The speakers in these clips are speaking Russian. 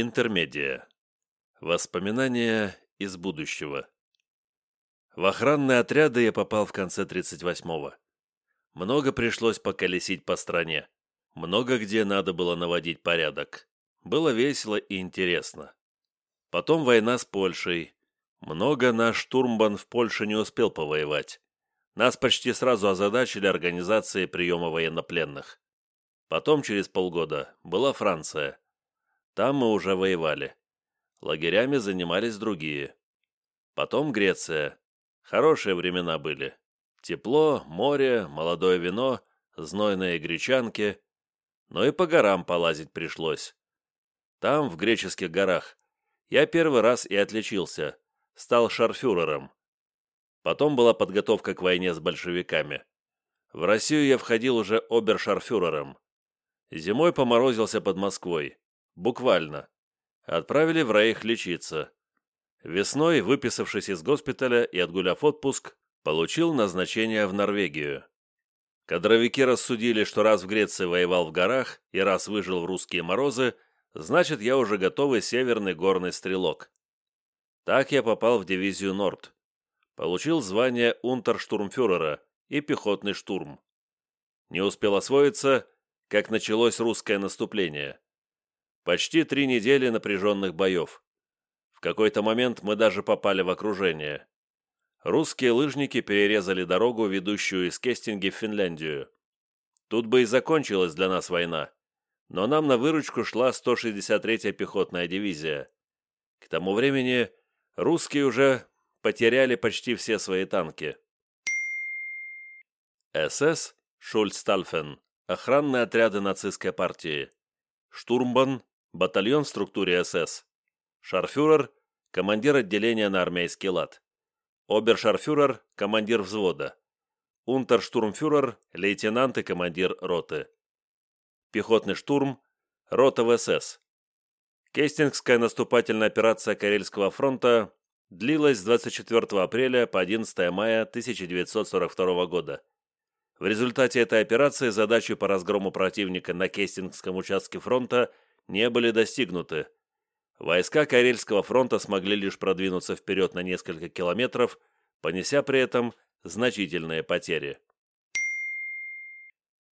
Интермедия. Воспоминания из будущего. В охранные отряды я попал в конце 38-го. Много пришлось поколесить по стране. Много где надо было наводить порядок. Было весело и интересно. Потом война с Польшей. Много наш штурмбан в Польше не успел повоевать. Нас почти сразу озадачили организацией приема военнопленных. Потом, через полгода, была Франция. Там мы уже воевали. Лагерями занимались другие. Потом Греция. Хорошие времена были. Тепло, море, молодое вино, знойные гречанки. Но и по горам полазить пришлось. Там, в греческих горах, я первый раз и отличился. Стал шарфюрером. Потом была подготовка к войне с большевиками. В Россию я входил уже обершарфюрером. Зимой поморозился под Москвой. Буквально. Отправили в Рейх лечиться. Весной, выписавшись из госпиталя и отгуляв отпуск, получил назначение в Норвегию. Кадровики рассудили, что раз в Греции воевал в горах и раз выжил в русские морозы, значит, я уже готовый северный горный стрелок. Так я попал в дивизию Норд. Получил звание унтерштурмфюрера и пехотный штурм. Не успел освоиться, как началось русское наступление. Почти три недели напряженных боев. В какой-то момент мы даже попали в окружение. Русские лыжники перерезали дорогу, ведущую из Кестинги в Финляндию. Тут бы и закончилась для нас война. Но нам на выручку шла 163-я пехотная дивизия. К тому времени русские уже потеряли почти все свои танки. СС Шульцтальфен. Охранные отряды нацистской партии. Штурмбан батальон в структуре СС, шарфюрер, командир отделения на армейский лад, обершарфюрер, командир взвода, унтерштурмфюрер, лейтенант и командир роты, пехотный штурм, рота в СС. Кестингская наступательная операция Карельского фронта длилась с 24 апреля по 11 мая 1942 года. В результате этой операции задачи по разгрому противника на Кестингском участке фронта – не были достигнуты. Войска Карельского фронта смогли лишь продвинуться вперед на несколько километров, понеся при этом значительные потери.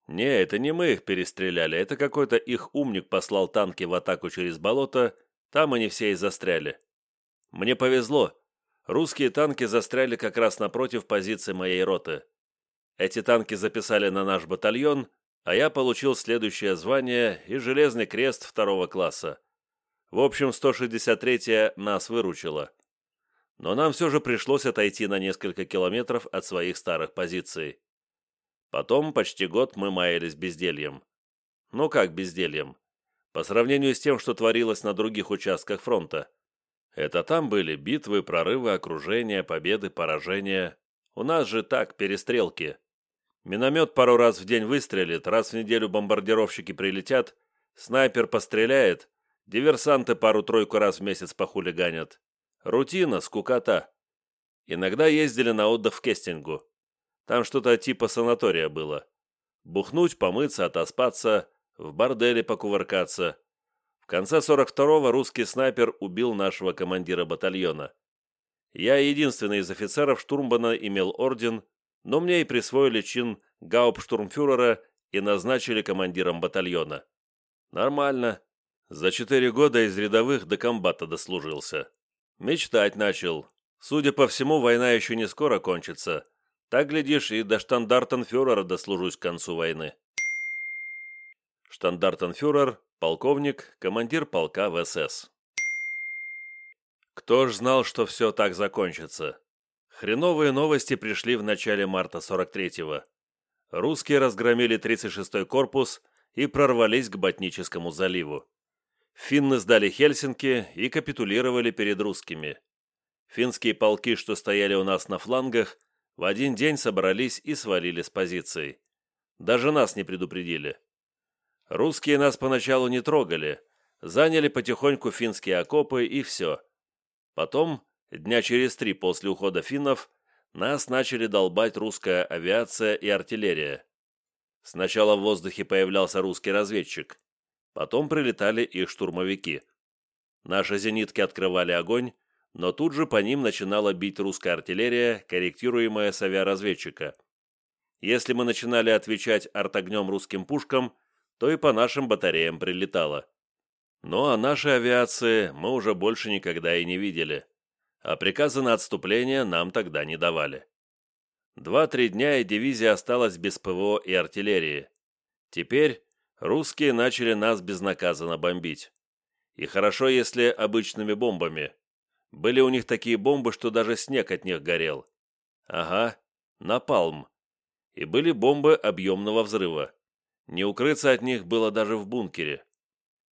Не, это не мы их перестреляли, это какой-то их умник послал танки в атаку через болото, там они все и застряли. Мне повезло. Русские танки застряли как раз напротив позиции моей роты. Эти танки записали на наш батальон, а я получил следующее звание и Железный крест второго класса. В общем, 163-я нас выручила. Но нам все же пришлось отойти на несколько километров от своих старых позиций. Потом почти год мы маялись бездельем. Ну как бездельем? По сравнению с тем, что творилось на других участках фронта. Это там были битвы, прорывы, окружения, победы, поражения. У нас же так, перестрелки. Миномет пару раз в день выстрелит, раз в неделю бомбардировщики прилетят, снайпер постреляет, диверсанты пару-тройку раз в месяц похулиганят. Рутина, скукота. Иногда ездили на отдых в Кестингу. Там что-то типа санатория было. Бухнуть, помыться, отоспаться, в борделе покувыркаться. В конце 42-го русский снайпер убил нашего командира батальона. Я единственный из офицеров штурмбана имел орден но мне и присвоили чин гауптштурмфюрера и назначили командиром батальона. Нормально. За четыре года из рядовых до комбата дослужился. Мечтать начал. Судя по всему, война еще не скоро кончится. Так, глядишь, и до штандартенфюрера дослужусь к концу войны. Штандартенфюрер, полковник, командир полка в СС. Кто ж знал, что все так закончится? Хреновые новости пришли в начале марта 43-го. Русские разгромили 36-й корпус и прорвались к Ботническому заливу. Финны сдали Хельсинки и капитулировали перед русскими. Финские полки, что стояли у нас на флангах, в один день собрались и свалили с позиций. Даже нас не предупредили. Русские нас поначалу не трогали, заняли потихоньку финские окопы и все. Потом Дня через три после ухода финнов нас начали долбать русская авиация и артиллерия. Сначала в воздухе появлялся русский разведчик, потом прилетали их штурмовики. Наши зенитки открывали огонь, но тут же по ним начинала бить русская артиллерия, корректируемая с авиаразведчика. Если мы начинали отвечать артогнем русским пушкам, то и по нашим батареям прилетало. Ну а нашей авиации мы уже больше никогда и не видели, а приказы на отступление нам тогда не давали. Два-три дня и дивизия осталась без ПВО и артиллерии. Теперь русские начали нас безнаказанно бомбить. И хорошо, если обычными бомбами. Были у них такие бомбы, что даже снег от них горел. Ага, напалм. И были бомбы объемного взрыва. Не укрыться от них было даже в бункере.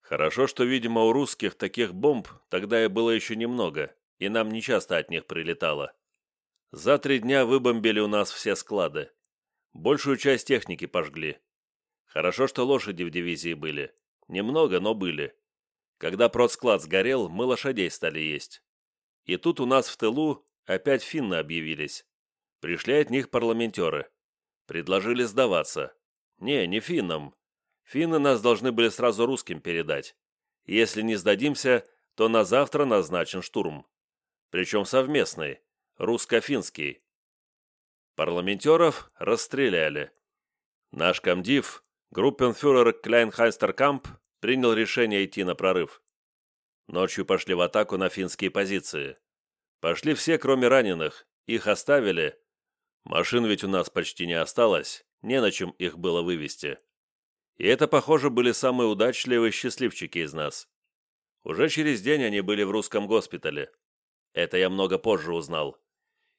Хорошо, что, видимо, у русских таких бомб тогда и было еще немного, и нам нечасто от них прилетало. За три дня выбомбили у нас все склады. Большую часть техники пожгли. Хорошо, что лошади в дивизии были. Немного, но были. Когда продсклад сгорел, мы лошадей стали есть. И тут у нас в тылу опять финны объявились. Пришли от них парламентеры. Предложили сдаваться. Не, не финнам. Финны нас должны были сразу русским передать. Если не сдадимся, то на завтра назначен штурм. Причем совместный, русско-финский. Парламентеров расстреляли. Наш комдив, группенфюрер Кляйнхайстеркамп, принял решение идти на прорыв. Ночью пошли в атаку на финские позиции. Пошли все, кроме раненых. Их оставили. Машин ведь у нас почти не осталось, не на чем их было вывести. И это, похоже, были самые удачливые счастливчики из нас. Уже через день они были в русском госпитале. Это я много позже узнал.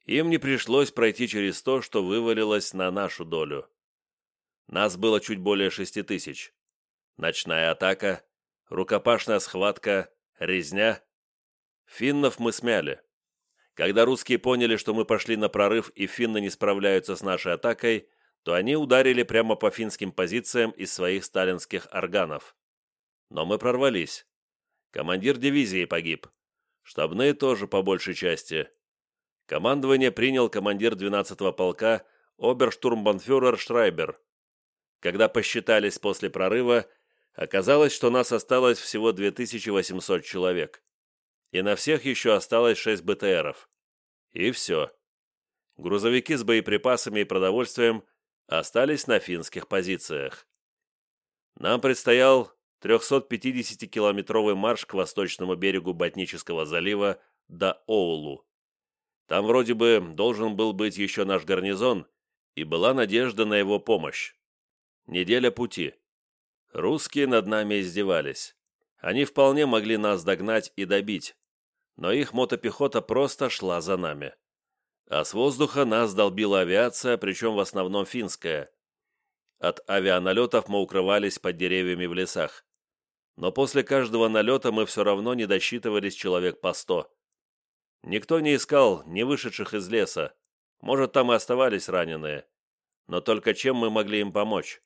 Им не пришлось пройти через то, что вывалилось на нашу долю. Нас было чуть более шести тысяч. Ночная атака, рукопашная схватка, резня. Финнов мы смяли. Когда русские поняли, что мы пошли на прорыв и финны не справляются с нашей атакой, то они ударили прямо по финским позициям из своих сталинских органов. Но мы прорвались. Командир дивизии погиб. Штабные тоже по большей части. Командование принял командир 12-го полка оберштурмбанфюрер Шрайбер. Когда посчитались после прорыва, оказалось, что нас осталось всего 2800 человек. И на всех еще осталось 6 БТРов. И все. Грузовики с боеприпасами и продовольствием остались на финских позициях. Нам предстоял 350-километровый марш к восточному берегу Ботнического залива до Оулу. Там вроде бы должен был быть еще наш гарнизон, и была надежда на его помощь. Неделя пути. Русские над нами издевались. Они вполне могли нас догнать и добить, но их мотопехота просто шла за нами. А с воздуха нас долбила авиация, причем в основном финская. От авианалетов мы укрывались под деревьями в лесах. Но после каждого налета мы все равно не досчитывались человек по сто. Никто не искал не вышедших из леса. Может, там и оставались раненые. Но только чем мы могли им помочь?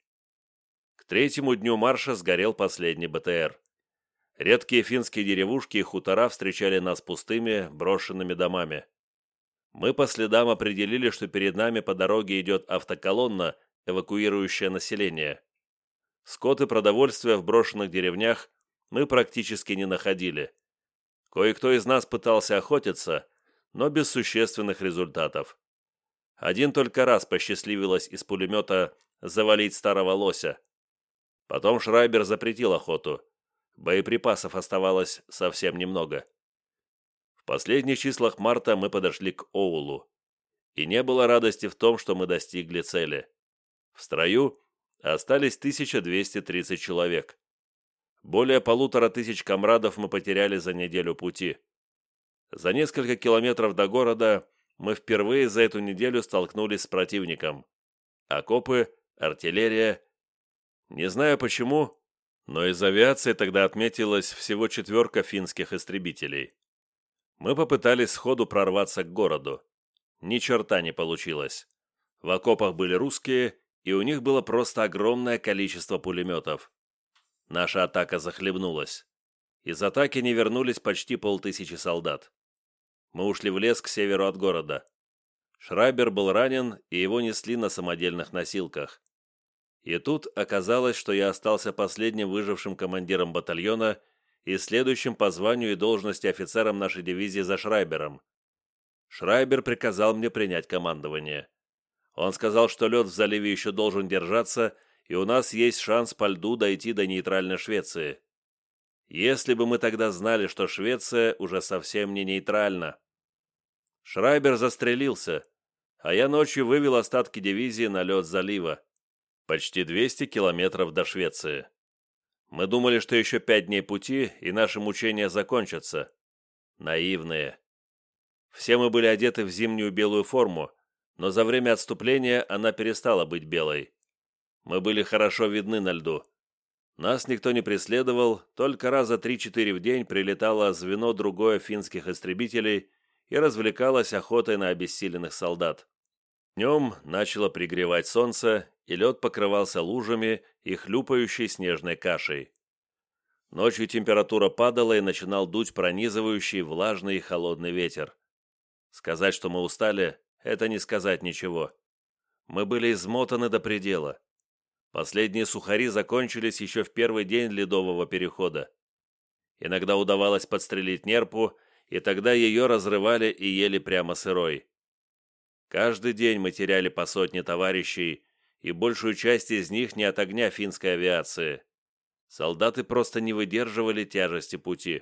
К третьему дню марша сгорел последний БТР. Редкие финские деревушки и хутора встречали нас пустыми, брошенными домами. Мы по следам определили, что перед нами по дороге идет автоколонна, эвакуирующая население. Скот и продовольствие в брошенных деревнях мы практически не находили. Кое-кто из нас пытался охотиться, но без существенных результатов. Один только раз посчастливилось из пулемета завалить старого лося. Потом Шрайбер запретил охоту. Боеприпасов оставалось совсем немного. В последних числах марта мы подошли к Оулу. И не было радости в том, что мы достигли цели. В строю остались 1230 человек. Более полутора тысяч комрадов мы потеряли за неделю пути. За несколько километров до города мы впервые за эту неделю столкнулись с противником. Окопы, артиллерия. Не знаю почему, но из авиации тогда отметилась всего четверка финских истребителей. Мы попытались сходу прорваться к городу. Ни черта не получилось. В окопах были русские, и у них было просто огромное количество пулеметов. Наша атака захлебнулась. Из атаки не вернулись почти полтысячи солдат. Мы ушли в лес к северу от города. Шрайбер был ранен, и его несли на самодельных носилках. И тут оказалось, что я остался последним выжившим командиром батальона, и следующим по званию и должности офицером нашей дивизии за Шрайбером. Шрайбер приказал мне принять командование. Он сказал, что лед в заливе еще должен держаться, и у нас есть шанс по льду дойти до нейтральной Швеции. Если бы мы тогда знали, что Швеция уже совсем не нейтральна. Шрайбер застрелился, а я ночью вывел остатки дивизии на лед залива. Почти 200 километров до Швеции. Мы думали, что еще пять дней пути, и наши мучения закончатся. Наивные. Все мы были одеты в зимнюю белую форму, но за время отступления она перестала быть белой. Мы были хорошо видны на льду. Нас никто не преследовал, только раза три-четыре в день прилетало звено другое финских истребителей и развлекалось охотой на обессиленных солдат. Днем начало пригревать солнце, и лед покрывался лужами и хлюпающей снежной кашей. Ночью температура падала и начинал дуть пронизывающий влажный и холодный ветер. Сказать, что мы устали, это не сказать ничего. Мы были измотаны до предела. Последние сухари закончились еще в первый день ледового перехода. Иногда удавалось подстрелить нерпу, и тогда ее разрывали и ели прямо сырой. Каждый день мы теряли по сотне товарищей, и большую часть из них не от огня финской авиации. Солдаты просто не выдерживали тяжести пути.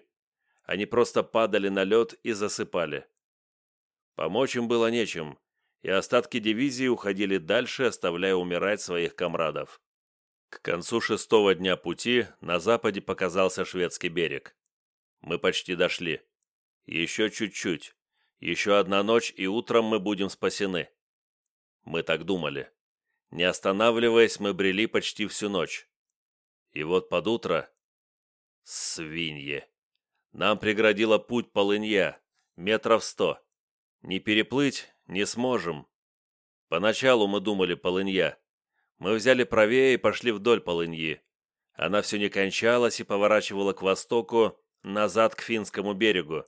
Они просто падали на лед и засыпали. Помочь им было нечем, и остатки дивизии уходили дальше, оставляя умирать своих комрадов. К концу шестого дня пути на западе показался шведский берег. Мы почти дошли. Еще чуть-чуть. Еще одна ночь, и утром мы будем спасены. Мы так думали. Не останавливаясь, мы брели почти всю ночь. И вот под утро... Свиньи. Нам преградила путь полынья, метров сто. Не переплыть не сможем. Поначалу мы думали полынья. Мы взяли правее и пошли вдоль полыньи. Она все не кончалась и поворачивала к востоку, назад к финскому берегу.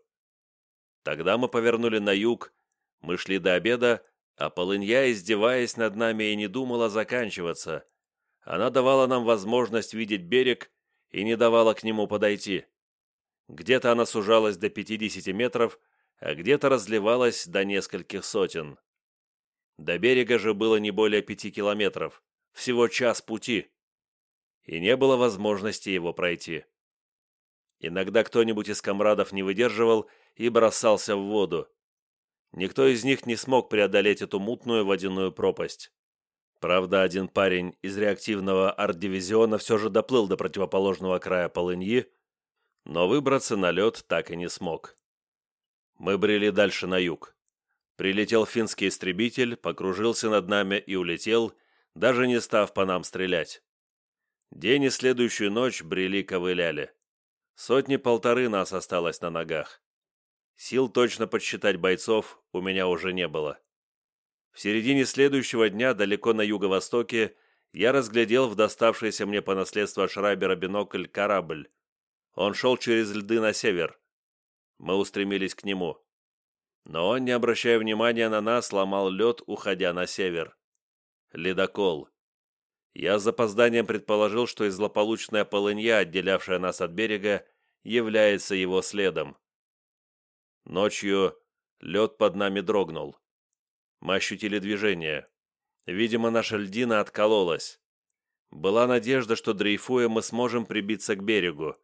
Тогда мы повернули на юг, мы шли до обеда, а полынья, издеваясь над нами, и не думала заканчиваться. Она давала нам возможность видеть берег и не давала к нему подойти. Где-то она сужалась до 50 метров, а где-то разливалась до нескольких сотен. До берега же было не более пяти километров всего час пути, и не было возможности его пройти. Иногда кто-нибудь из комрадов не выдерживал и бросался в воду. Никто из них не смог преодолеть эту мутную водяную пропасть. Правда, один парень из реактивного арт-дивизиона все же доплыл до противоположного края полыньи, но выбраться на лед так и не смог. Мы брели дальше на юг. Прилетел финский истребитель, покружился над нами и улетел, даже не став по нам стрелять. День и следующую ночь брели-ковыляли. Сотни-полторы нас осталось на ногах. Сил точно подсчитать бойцов у меня уже не было. В середине следующего дня, далеко на юго-востоке, я разглядел в доставшийся мне по наследству от Шрайбера бинокль корабль. Он шел через льды на север. Мы устремились к нему. Но он, не обращая внимания на нас, ломал лед, уходя на север ледокол. Я с запозданием предположил, что и злополучная полынья, отделявшая нас от берега, является его следом. Ночью лед под нами дрогнул. Мы ощутили движение. Видимо, наша льдина откололась. Была надежда, что дрейфуя мы сможем прибиться к берегу.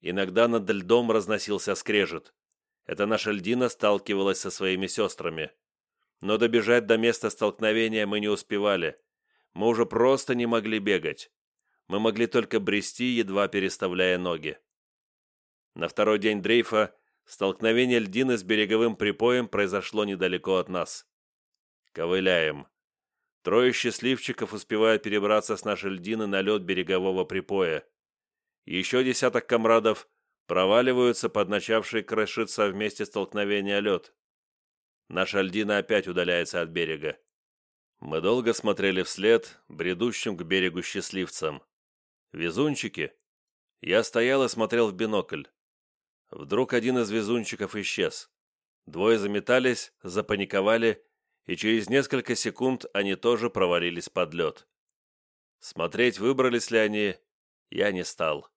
Иногда над льдом разносился скрежет. Это наша льдина сталкивалась со своими сестрами но добежать до места столкновения мы не успевали. Мы уже просто не могли бегать. Мы могли только брести, едва переставляя ноги. На второй день дрейфа столкновение льдины с береговым припоем произошло недалеко от нас. Ковыляем. Трое счастливчиков успевают перебраться с нашей льдины на лед берегового припоя. Еще десяток комрадов проваливаются под начавший крошиться вместе столкновения лед. Наша льдина опять удаляется от берега. Мы долго смотрели вслед, бредущим к берегу счастливцам. Везунчики? Я стоял и смотрел в бинокль. Вдруг один из везунчиков исчез. Двое заметались, запаниковали, и через несколько секунд они тоже провалились под лед. Смотреть, выбрались ли они, я не стал.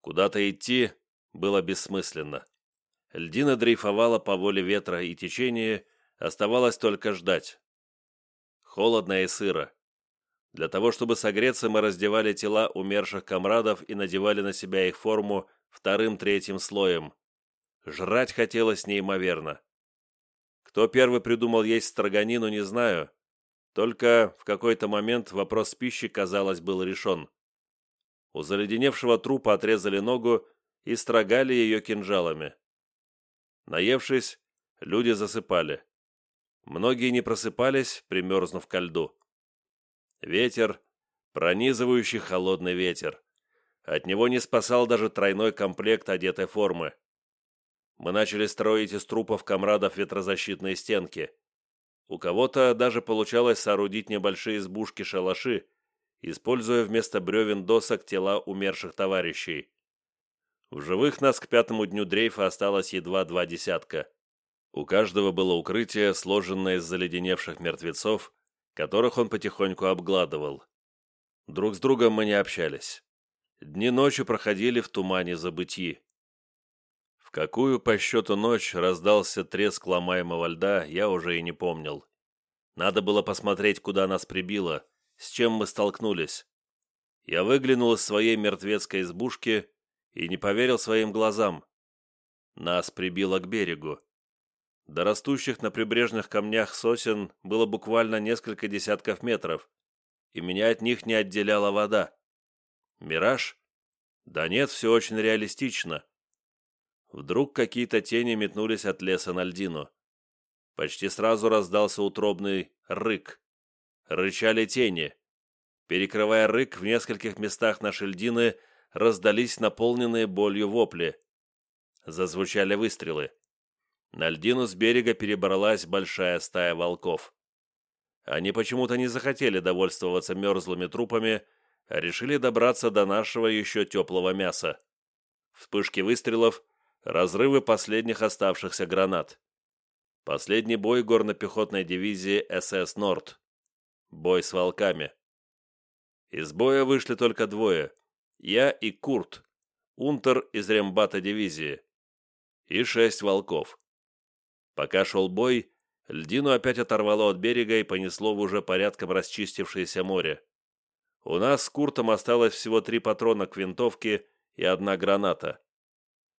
Куда-то идти было бессмысленно. Льдина дрейфовала по воле ветра и течения, оставалось только ждать. Холодно и сыро. Для того, чтобы согреться, мы раздевали тела умерших комрадов и надевали на себя их форму вторым-третьим слоем. Жрать хотелось неимоверно. Кто первый придумал есть строганину, не знаю. Только в какой-то момент вопрос пищи, казалось, был решен. У заледеневшего трупа отрезали ногу и строгали ее кинжалами. Наевшись, люди засыпали. Многие не просыпались, примерзнув ко льду. Ветер, пронизывающий холодный ветер. От него не спасал даже тройной комплект одетой формы. Мы начали строить из трупов комрадов ветрозащитные стенки. У кого-то даже получалось соорудить небольшие избушки-шалаши, используя вместо бревен досок тела умерших товарищей. В живых нас к пятому дню дрейфа осталось едва два десятка. У каждого было укрытие, сложенное из заледеневших мертвецов, которых он потихоньку обгладывал. Друг с другом мы не общались. Дни ночи проходили в тумане забытии. В какую по счету ночь раздался треск ломаемого льда, я уже и не помнил. Надо было посмотреть, куда нас прибило, с чем мы столкнулись. Я выглянул из своей мертвецкой избушки и не поверил своим глазам. Нас прибило к берегу. До растущих на прибрежных камнях сосен было буквально несколько десятков метров, и меня от них не отделяла вода. Мираж? Да нет, все очень реалистично. Вдруг какие-то тени метнулись от леса на льдину. Почти сразу раздался утробный рык. Рычали тени. Перекрывая рык, в нескольких местах нашей льдины раздались наполненные болью вопли. Зазвучали выстрелы. На льдину с берега перебралась большая стая волков. Они почему-то не захотели довольствоваться мерзлыми трупами, а решили добраться до нашего еще теплого мяса. Вспышки выстрелов, разрывы последних оставшихся гранат. Последний бой горно-пехотной дивизии СС «Норд». Бой с волками. Из боя вышли только двое. Я и Курт, унтер из рембата дивизии. И шесть волков. Пока шел бой, льдину опять оторвало от берега и понесло в уже порядком расчистившееся море. У нас с Куртом осталось всего три патрона к винтовке и одна граната.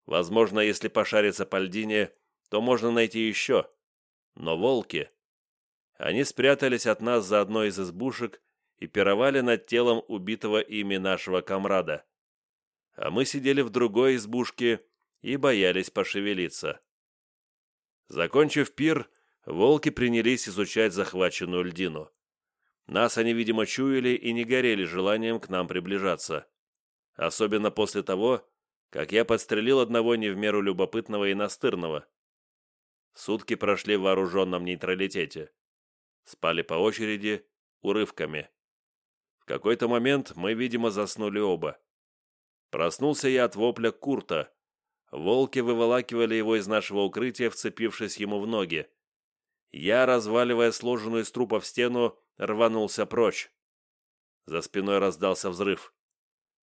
Возможно, если пошариться по льдине, то можно найти еще. Но волки... Они спрятались от нас за одной из избушек и пировали над телом убитого ими нашего комрада. А мы сидели в другой избушке и боялись пошевелиться. Закончив пир, волки принялись изучать захваченную льдину. Нас они, видимо, чуяли и не горели желанием к нам приближаться. Особенно после того, как я подстрелил одного не в меру любопытного и настырного. Сутки прошли в вооруженном нейтралитете. Спали по очереди, урывками. В какой-то момент мы, видимо, заснули оба. Проснулся я от вопля Курта. Волки выволакивали его из нашего укрытия, вцепившись ему в ноги. Я, разваливая сложенную из трупов стену, рванулся прочь. За спиной раздался взрыв.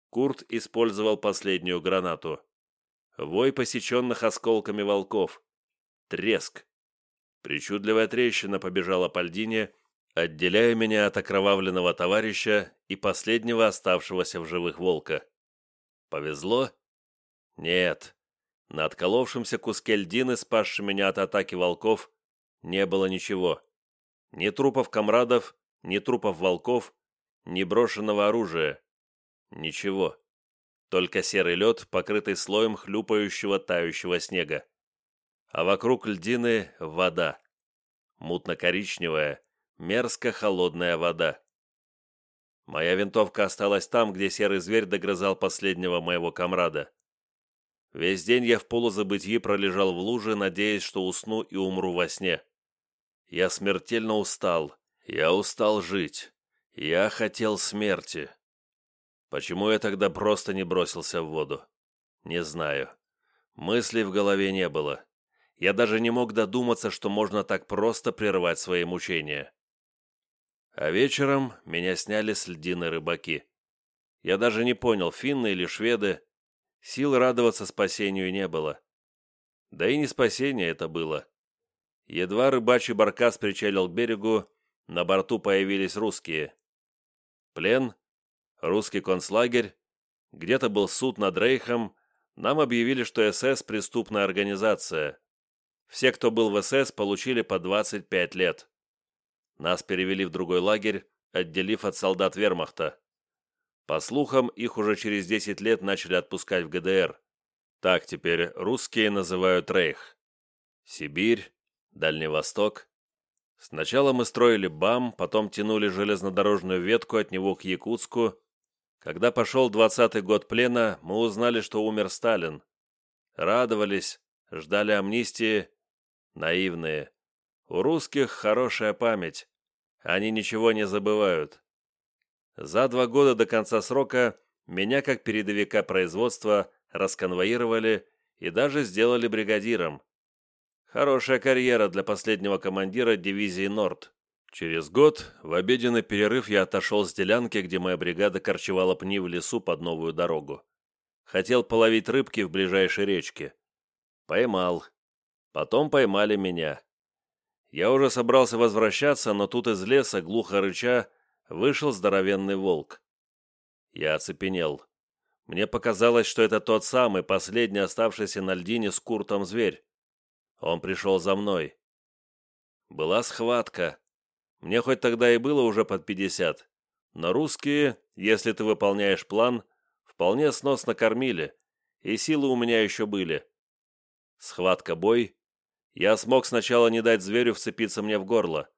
Курт использовал последнюю гранату. Вой посеченных осколками волков. Треск. Причудливая трещина побежала по льдине, отделяя меня от окровавленного товарища и последнего оставшегося в живых волка. Повезло? Нет. На отколовшемся куске льдины, спасшем меня от атаки волков, не было ничего. Ни трупов комрадов, ни трупов волков, ни брошенного оружия. Ничего. Только серый лед, покрытый слоем хлюпающего тающего снега. А вокруг льдины вода. Мутно-коричневая, мерзко холодная вода. Моя винтовка осталась там, где серый зверь догрызал последнего моего комрада. Весь день я в полузабытии пролежал в луже, надеясь, что усну и умру во сне. Я смертельно устал. Я устал жить. Я хотел смерти. Почему я тогда просто не бросился в воду? Не знаю. Мыслей в голове не было. Я даже не мог додуматься, что можно так просто прервать свои мучения. А вечером меня сняли с льдины рыбаки. Я даже не понял, финны или шведы. Сил радоваться спасению не было. Да и не спасение это было. Едва рыбачий баркас причалил к берегу, на борту появились русские. Плен, русский концлагерь, где-то был суд над Рейхом, нам объявили, что СС – преступная организация. Все, кто был в СС, получили по 25 лет. Нас перевели в другой лагерь, отделив от солдат вермахта. По слухам, их уже через 10 лет начали отпускать в ГДР. Так теперь русские называют Рейх. Сибирь, Дальний Восток. Сначала мы строили БАМ, потом тянули железнодорожную ветку от него к Якутску. Когда пошел двадцатый год плена, мы узнали, что умер Сталин. Радовались, ждали амнистии. Наивные. У русских хорошая память. Они ничего не забывают. За два года до конца срока меня как передовика производства расконвоировали и даже сделали бригадиром. Хорошая карьера для последнего командира дивизии «Норд». Через год, в обеденный перерыв, я отошел с делянки, где моя бригада корчевала пни в лесу под новую дорогу. Хотел половить рыбки в ближайшей речке. Поймал. Потом поймали меня. Я уже собрался возвращаться, но тут из леса, глухо рыча, вышел здоровенный волк. Я оцепенел. Мне показалось, что это тот самый, последний оставшийся на льдине с Куртом зверь. Он пришел за мной. Была схватка. Мне хоть тогда и было уже под пятьдесят, но русские, если ты выполняешь план, вполне сносно кормили, и силы у меня еще были. Схватка-бой. Я смог сначала не дать зверю вцепиться мне в горло,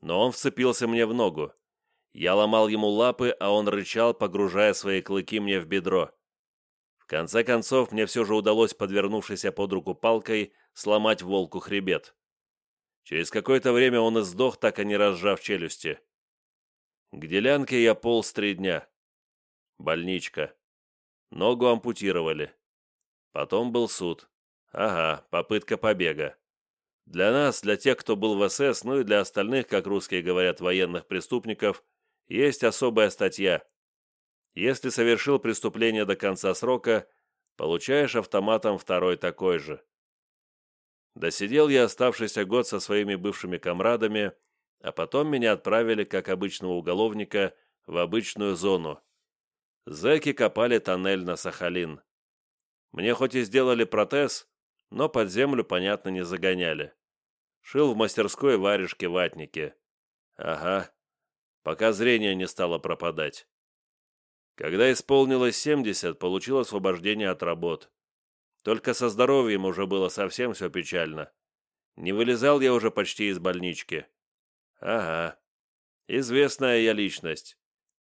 но он вцепился мне в ногу. Я ломал ему лапы, а он рычал, погружая свои клыки мне в бедро. В конце концов, мне все же удалось, подвернувшейся под руку палкой, сломать волку хребет. Через какое-то время он и сдох, так и не разжав челюсти. К делянке я полз три дня. Больничка. Ногу ампутировали. Потом был суд. Ага, попытка побега. Для нас, для тех, кто был в СС, ну и для остальных, как русские говорят, военных преступников, есть особая статья – если совершил преступление до конца срока, получаешь автоматом второй такой же. Досидел я оставшийся год со своими бывшими комрадами, а потом меня отправили, как обычного уголовника, в обычную зону. Зэки копали тоннель на Сахалин. Мне хоть и сделали протез, но под землю, понятно, не загоняли. Шил в мастерской варежки-ватники. Ага, пока зрение не стало пропадать. Когда исполнилось 70, получил освобождение от работ. Только со здоровьем уже было совсем все печально. Не вылезал я уже почти из больнички. Ага. Известная я личность.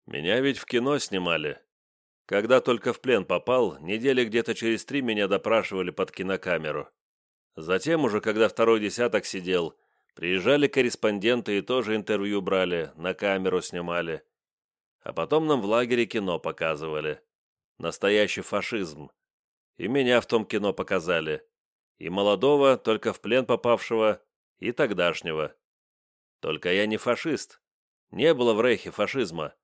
Меня ведь в кино снимали. Когда только в плен попал, недели где-то через три меня допрашивали под кинокамеру. Затем уже, когда второй десяток сидел, приезжали корреспонденты и тоже интервью брали, на камеру снимали. А потом нам в лагере кино показывали. Настоящий фашизм. И меня в том кино показали. И молодого, только в плен попавшего, и тогдашнего. Только я не фашист. Не было в Рейхе фашизма.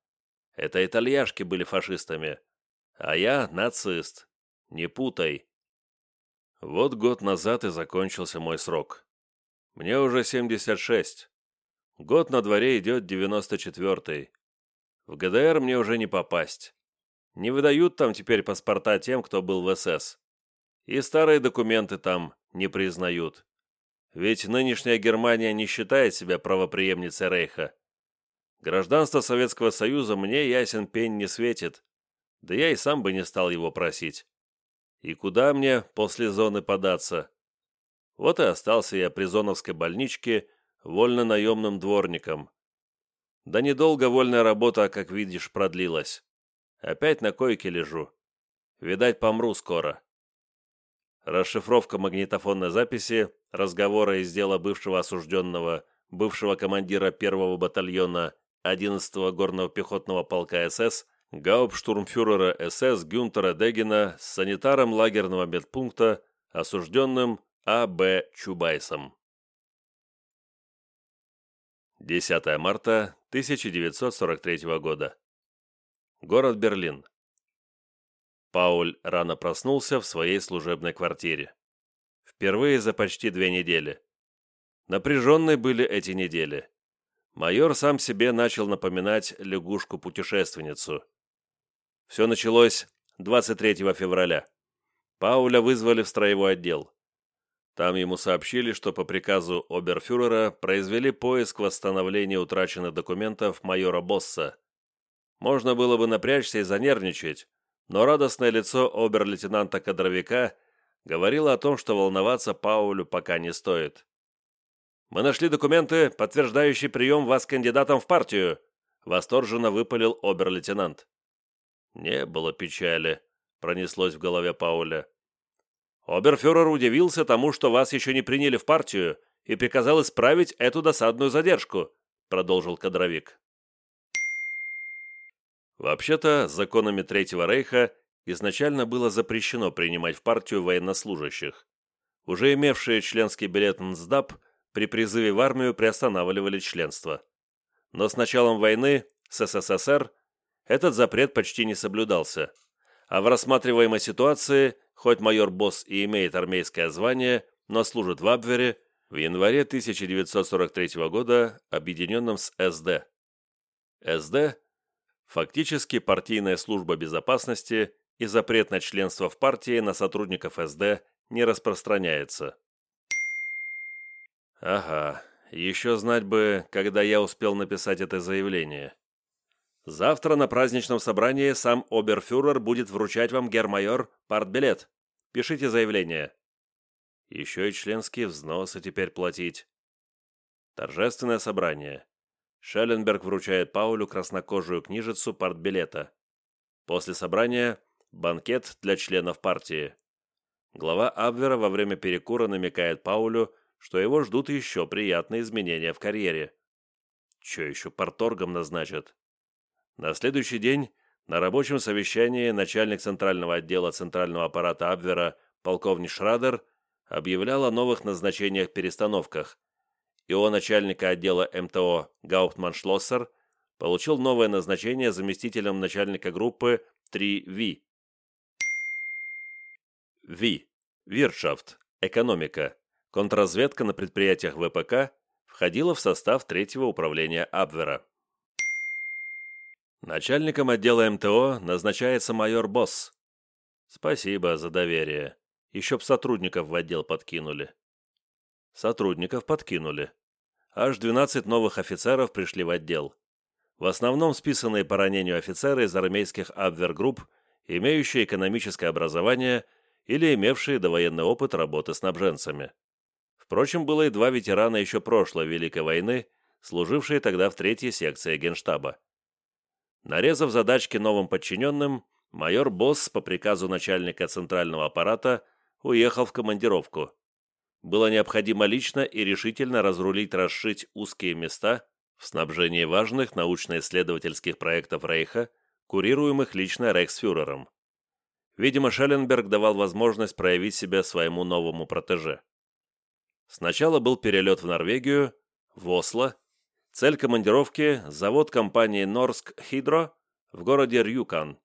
Это итальяшки были фашистами. А я нацист. Не путай. Вот год назад и закончился мой срок. Мне уже 76. Год на дворе идет 94-й. В ГДР мне уже не попасть. Не выдают там теперь паспорта тем, кто был в СС. И старые документы там не признают. Ведь нынешняя Германия не считает себя правопреемницей Рейха. Гражданство Советского Союза мне ясен пень не светит. Да я и сам бы не стал его просить. И куда мне после зоны податься? Вот и остался я при зоновской больничке вольно-наемным дворником. Да недолго вольная работа, как видишь, продлилась. Опять на койке лежу. Видать, помру скоро. Расшифровка магнитофонной записи разговора из дела бывшего осужденного, бывшего командира первого батальона 11-го горного пехотного полка СС, гауптштурмфюрера СС Гюнтера Дегина с санитаром лагерного медпункта, осужденным А.Б. Чубайсом. 10 марта 1943 года. Город Берлин. Пауль рано проснулся в своей служебной квартире. Впервые за почти две недели. Напряженные были эти недели. Майор сам себе начал напоминать лягушку-путешественницу. Все началось 23 февраля. Пауля вызвали в строевой отдел. Там ему сообщили, что по приказу оберфюрера произвели поиск восстановления утраченных документов майора Босса. Можно было бы напрячься и занервничать, но радостное лицо обер-лейтенанта-кадровика говорило о том, что волноваться Паулю пока не стоит. «Мы нашли документы, подтверждающие прием вас кандидатом в партию», восторженно выпалил обер-лейтенант. «Не было печали», — пронеслось в голове Пауля. Оберфюрер удивился тому, что вас еще не приняли в партию, и приказал исправить эту досадную задержку», — продолжил кадровик. Вообще-то, законами Третьего Рейха изначально было запрещено принимать в партию военнослужащих. Уже имевшие членский билет НСДАП при призыве в армию приостанавливали членство. Но с началом войны с СССР этот запрет почти не соблюдался, а в рассматриваемой ситуации – Хоть майор Босс и имеет армейское звание, но служит в Абвере, в январе 1943 года объединенном с СД. СД – фактически партийная служба безопасности и запрет на членство в партии на сотрудников СД не распространяется. Ага, еще знать бы, когда я успел написать это заявление. Завтра на праздничном собрании сам оберфюрер будет вручать вам, гермайор, партбилет. Пишите заявление. Еще и членские взносы теперь платить. Торжественное собрание. Шелленберг вручает Паулю краснокожую книжицу партбилета. После собрания банкет для членов партии. Глава Абвера во время перекура намекает Паулю, что его ждут еще приятные изменения в карьере. Че еще порторгом назначат? На следующий день на рабочем совещании начальник центрального отдела центрального аппарата Абвера полковник Шрадер объявлял о новых назначениях-перестановках. Его начальника отдела МТО Гауптман Шлоссер получил новое назначение заместителем начальника группы 3В. В. Виртшафт. Экономика. Контрразведка на предприятиях ВПК входила в состав третьего управления Абвера. Начальником отдела МТО назначается майор Босс. Спасибо за доверие. Еще б сотрудников в отдел подкинули. Сотрудников подкинули. Аж 12 новых офицеров пришли в отдел. В основном списанные по ранению офицеры из армейских абвергрупп, имеющие экономическое образование или имевшие довоенный опыт работы снабженцами. Впрочем, было и два ветерана еще прошлой Великой войны, служившие тогда в третьей секции Генштаба. Нарезав задачки новым подчиненным, майор Босс по приказу начальника центрального аппарата уехал в командировку. Было необходимо лично и решительно разрулить расшить узкие места в снабжении важных научно-исследовательских проектов Рейха, курируемых лично рейхсфюрером. Видимо, Шелленберг давал возможность проявить себя своему новому протеже. Сначала был перелет в Норвегию, в Осло, Цель командировки – завод компании Норск Хидро в городе Рюкан.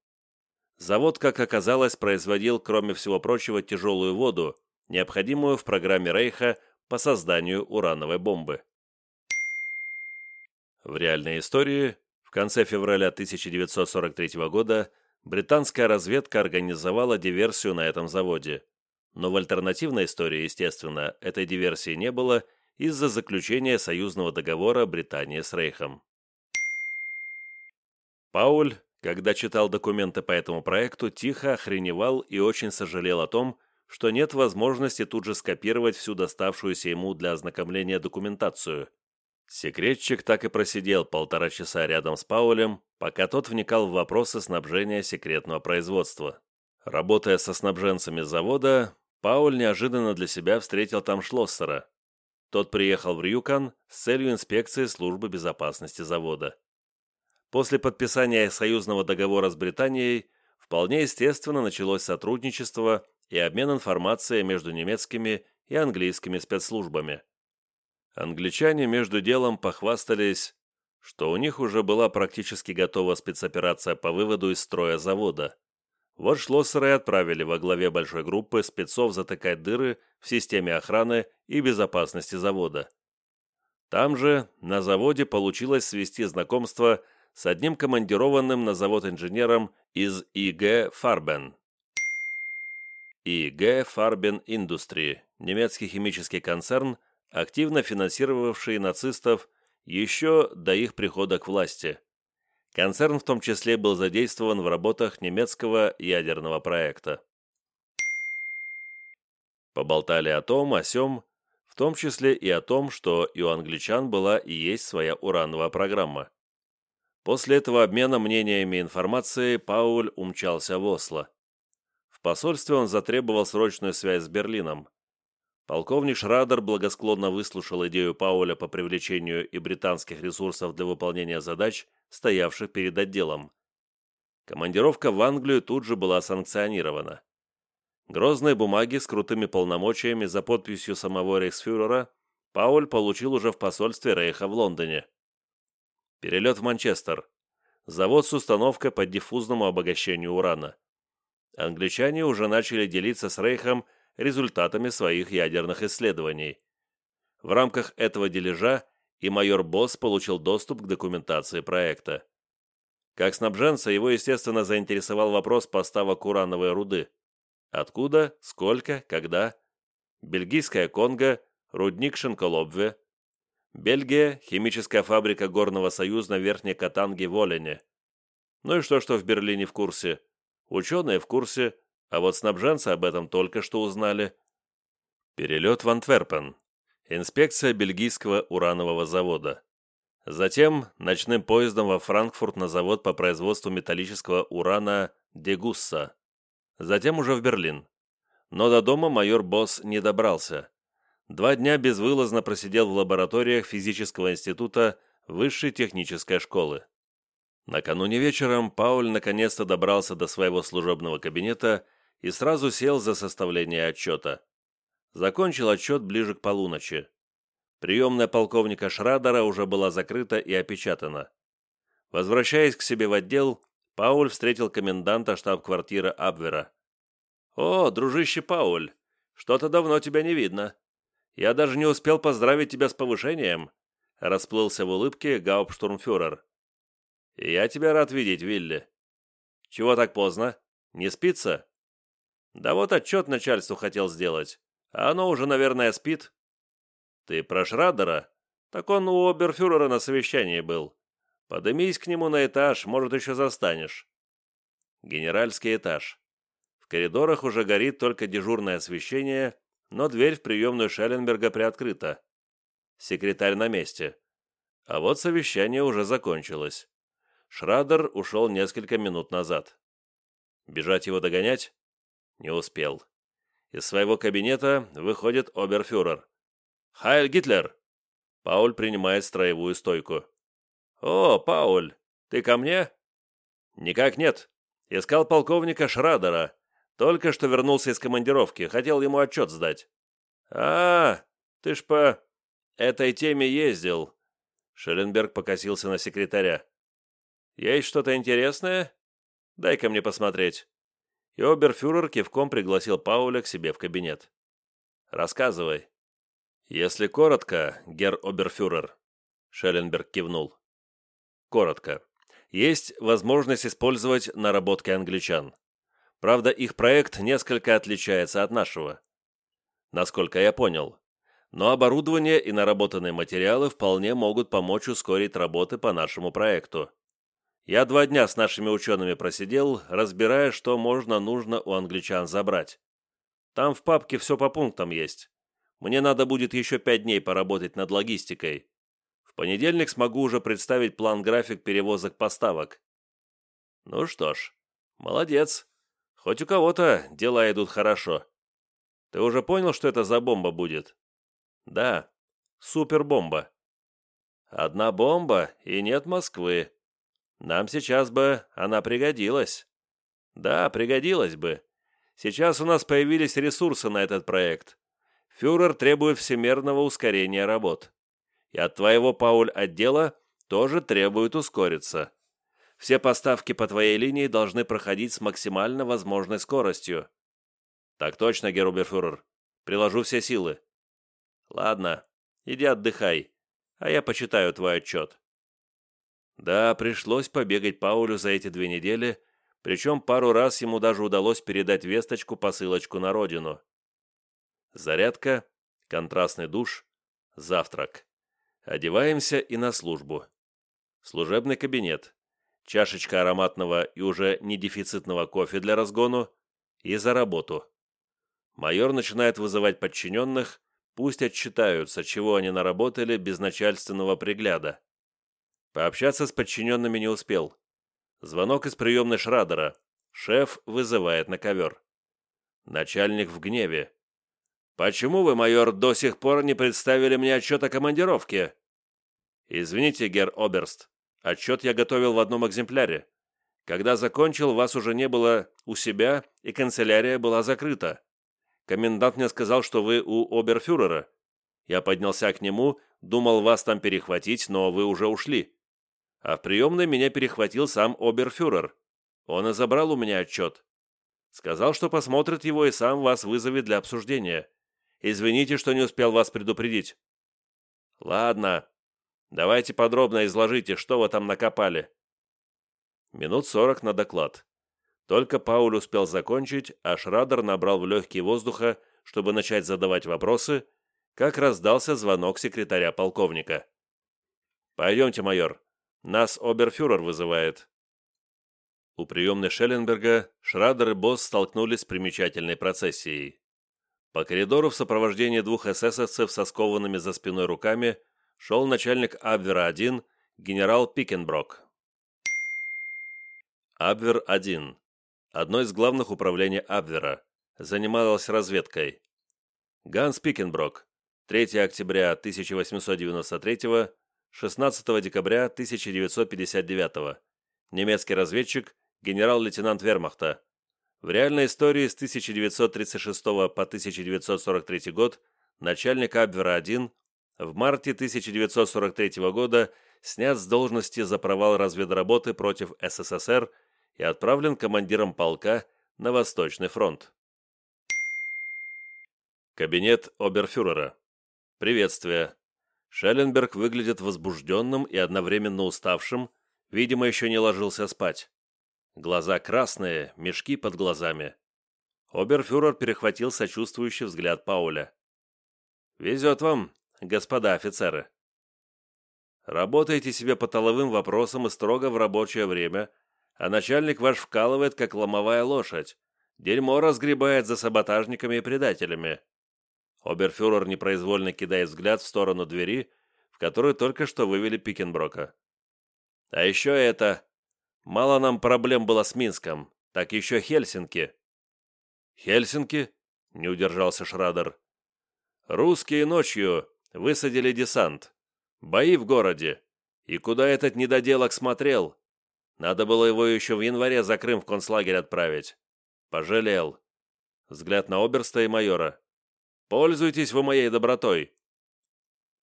Завод, как оказалось, производил, кроме всего прочего, тяжелую воду, необходимую в программе Рейха по созданию урановой бомбы. В реальной истории в конце февраля 1943 года британская разведка организовала диверсию на этом заводе. Но в альтернативной истории, естественно, этой диверсии не было – из-за заключения союзного договора Британии с Рейхом. Пауль, когда читал документы по этому проекту, тихо охреневал и очень сожалел о том, что нет возможности тут же скопировать всю доставшуюся ему для ознакомления документацию. Секретчик так и просидел полтора часа рядом с Паулем, пока тот вникал в вопросы снабжения секретного производства. Работая со снабженцами завода, Пауль неожиданно для себя встретил там Шлоссера, тот приехал в Рюкан с целью инспекции службы безопасности завода. После подписания союзного договора с Британией вполне естественно началось сотрудничество и обмен информацией между немецкими и английскими спецслужбами. Англичане между делом похвастались, что у них уже была практически готова спецоперация по выводу из строя завода. И отправили во главе большой группы спецов затыкать дыры в системе охраны и безопасности завода. Там же, на заводе, получилось свести знакомство с одним командированным на завод инженером из ИГ «Фарбен». ИГ «Фарбен Индустри» – немецкий химический концерн, активно финансировавший нацистов еще до их прихода к власти. Концерн в том числе был задействован в работах немецкого ядерного проекта. Поболтали о том, о сём, в том числе и о том, что и у англичан была и есть своя урановая программа. После этого обмена мнениями и информацией Пауль умчался в Осло. В посольстве он затребовал срочную связь с Берлином. Полковник Шрадер благосклонно выслушал идею Пауля по привлечению и британских ресурсов для выполнения задач, стоявших перед отделом. Командировка в Англию тут же была санкционирована. Грозные бумаги с крутыми полномочиями за подписью самого рейхсфюрера Пауль получил уже в посольстве Рейха в Лондоне. Перелет в Манчестер. Завод с установкой по диффузному обогащению урана. Англичане уже начали делиться с Рейхом результатами своих ядерных исследований. В рамках этого дележа и майор Босс получил доступ к документации проекта. Как снабженца, его, естественно, заинтересовал вопрос поставок урановой руды. Откуда, сколько, когда? Бельгийская Конго, рудник Шенколобве. Бельгия, химическая фабрика Горного Союза на Верхней Катанге Волене. Ну и что, что в Берлине в курсе? Ученые в курсе, а вот снабженцы об этом только что узнали. Перелет в Антверпен. Инспекция бельгийского уранового завода. Затем ночным поездом во Франкфурт на завод по производству металлического урана Дегусса. Затем уже в Берлин. Но до дома майор Босс не добрался. Два дня безвылазно просидел в лабораториях физического института Высшей технической школы. Накануне вечером Пауль наконец-то добрался до своего служебного кабинета и сразу сел за составление отчета. Закончил отчет ближе к полуночи. Приемная полковника Шрадера уже была закрыта и опечатана. Возвращаясь к себе в отдел, Пауль встретил коменданта штаб-квартиры Абвера. «О, дружище Пауль, что-то давно тебя не видно. Я даже не успел поздравить тебя с повышением», расплылся в улыбке гауптштурмфюрер. «Я тебя рад видеть, Вилли. Чего так поздно? Не спится?» Да вот отчет начальству хотел сделать. А оно уже, наверное, спит. Ты про Шрадера? Так он у оберфюрера на совещании был. Подымись к нему на этаж, может, еще застанешь. Генеральский этаж. В коридорах уже горит только дежурное освещение, но дверь в приемную Шелленберга приоткрыта. Секретарь на месте. А вот совещание уже закончилось. Шрадер ушел несколько минут назад. Бежать его догонять? Не успел. Из своего кабинета выходит оберфюрер. «Хайль Гитлер!» Пауль принимает строевую стойку. «О, Пауль, ты ко мне?» «Никак нет. Искал полковника Шрадера. Только что вернулся из командировки. Хотел ему отчет сдать». «А, ты ж по этой теме ездил». Шелленберг покосился на секретаря. «Есть что-то интересное? Дай-ка мне посмотреть» и оберфюрер кивком пригласил Пауля к себе в кабинет. «Рассказывай». «Если коротко, герр оберфюрер», — Шелленберг кивнул. «Коротко. Есть возможность использовать наработки англичан. Правда, их проект несколько отличается от нашего. Насколько я понял. Но оборудование и наработанные материалы вполне могут помочь ускорить работы по нашему проекту. Я два дня с нашими учеными просидел, разбирая, что можно-нужно у англичан забрать. Там в папке все по пунктам есть. Мне надо будет еще пять дней поработать над логистикой. В понедельник смогу уже представить план-график перевозок поставок. Ну что ж, молодец. Хоть у кого-то дела идут хорошо. Ты уже понял, что это за бомба будет? Да, супербомба. Одна бомба, и нет Москвы. Нам сейчас бы она пригодилась. Да, пригодилась бы. Сейчас у нас появились ресурсы на этот проект. Фюрер требует всемерного ускорения работ. И от твоего, Пауль, отдела тоже требует ускориться. Все поставки по твоей линии должны проходить с максимально возможной скоростью». «Так точно, Геруберфюрер. Приложу все силы». «Ладно, иди отдыхай, а я почитаю твой отчет». Да, пришлось побегать Паулю за эти две недели, причем пару раз ему даже удалось передать весточку-посылочку на родину. Зарядка, контрастный душ, завтрак. Одеваемся и на службу. Служебный кабинет, чашечка ароматного и уже не дефицитного кофе для разгону и за работу. Майор начинает вызывать подчиненных, пусть отчитаются, чего они наработали без начальственного пригляда. Пообщаться с подчиненными не успел. Звонок из приемной Шрадера. Шеф вызывает на ковер. Начальник в гневе. «Почему вы, майор, до сих пор не представили мне отчет о командировке?» «Извините, гер Оберст, отчет я готовил в одном экземпляре. Когда закончил, вас уже не было у себя, и канцелярия была закрыта. Комендант мне сказал, что вы у оберфюрера. Я поднялся к нему, думал вас там перехватить, но вы уже ушли. А в приемной меня перехватил сам оберфюрер. Он и забрал у меня отчет. Сказал, что посмотрит его и сам вас вызовет для обсуждения. Извините, что не успел вас предупредить. Ладно, давайте подробно изложите, что вы там накопали. Минут сорок на доклад. Только Пауль успел закончить, а Шрадер набрал в легкие воздуха, чтобы начать задавать вопросы, как раздался звонок секретаря полковника. «Пойдемте, майор. Нас оберфюрер вызывает». У приемной Шелленберга Шрадер и Босс столкнулись с примечательной процессией. По коридору в сопровождении двух эсэсовцев со скованными за спиной руками шел начальник Абвера-1 генерал Пикенброк. Абвер-1 одно из главных управлений Абвера, занималась разведкой. Ганс Пикенброк, 3 октября 1893 16 декабря 1959 немецкий разведчик, генерал-лейтенант вермахта. В реальной истории с 1936 по 1943 год начальник Абвера-1 в марте 1943 года снят с должности за провал разведработы против СССР и отправлен командиром полка на Восточный фронт. Кабинет оберфюрера. Приветствие. Шелленберг выглядит возбужденным и одновременно уставшим, видимо, еще не ложился спать. Глаза красные, мешки под глазами. Оберфюрер перехватил сочувствующий взгляд Пауля. «Везет вам, господа офицеры. Работаете себе по толовым вопросам и строго в рабочее время, а начальник ваш вкалывает, как ломовая лошадь. Дерьмо разгребает за саботажниками и предателями. Оберфюрер непроизвольно кидает взгляд в сторону двери, в которую только что вывели Пикенброка. А еще это... Мало нам проблем было с Минском, так еще Хельсинки. Хельсинки? Не удержался Шрадер. Русские ночью высадили десант. Бои в городе. И куда этот недоделок смотрел? Надо было его еще в январе за Крым в концлагерь отправить. Пожалел. Взгляд на оберста и майора. Пользуйтесь вы моей добротой!»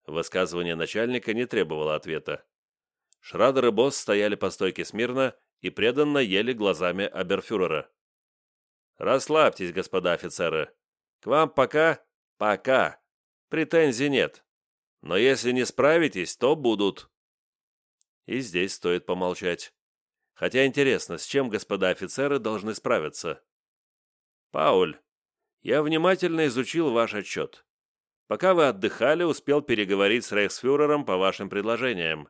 Высказывание начальника не требовало ответа. Шрадер и босс стояли по стойке смирно и преданно ели глазами оберфюрера. «Расслабьтесь, господа офицеры. К вам пока... пока. Претензий нет. Но если не справитесь, то будут». И здесь стоит помолчать. Хотя интересно, с чем господа офицеры должны справиться? «Пауль, я внимательно изучил ваш отчет. Пока вы отдыхали, успел переговорить с рейхсфюрером по вашим предложениям.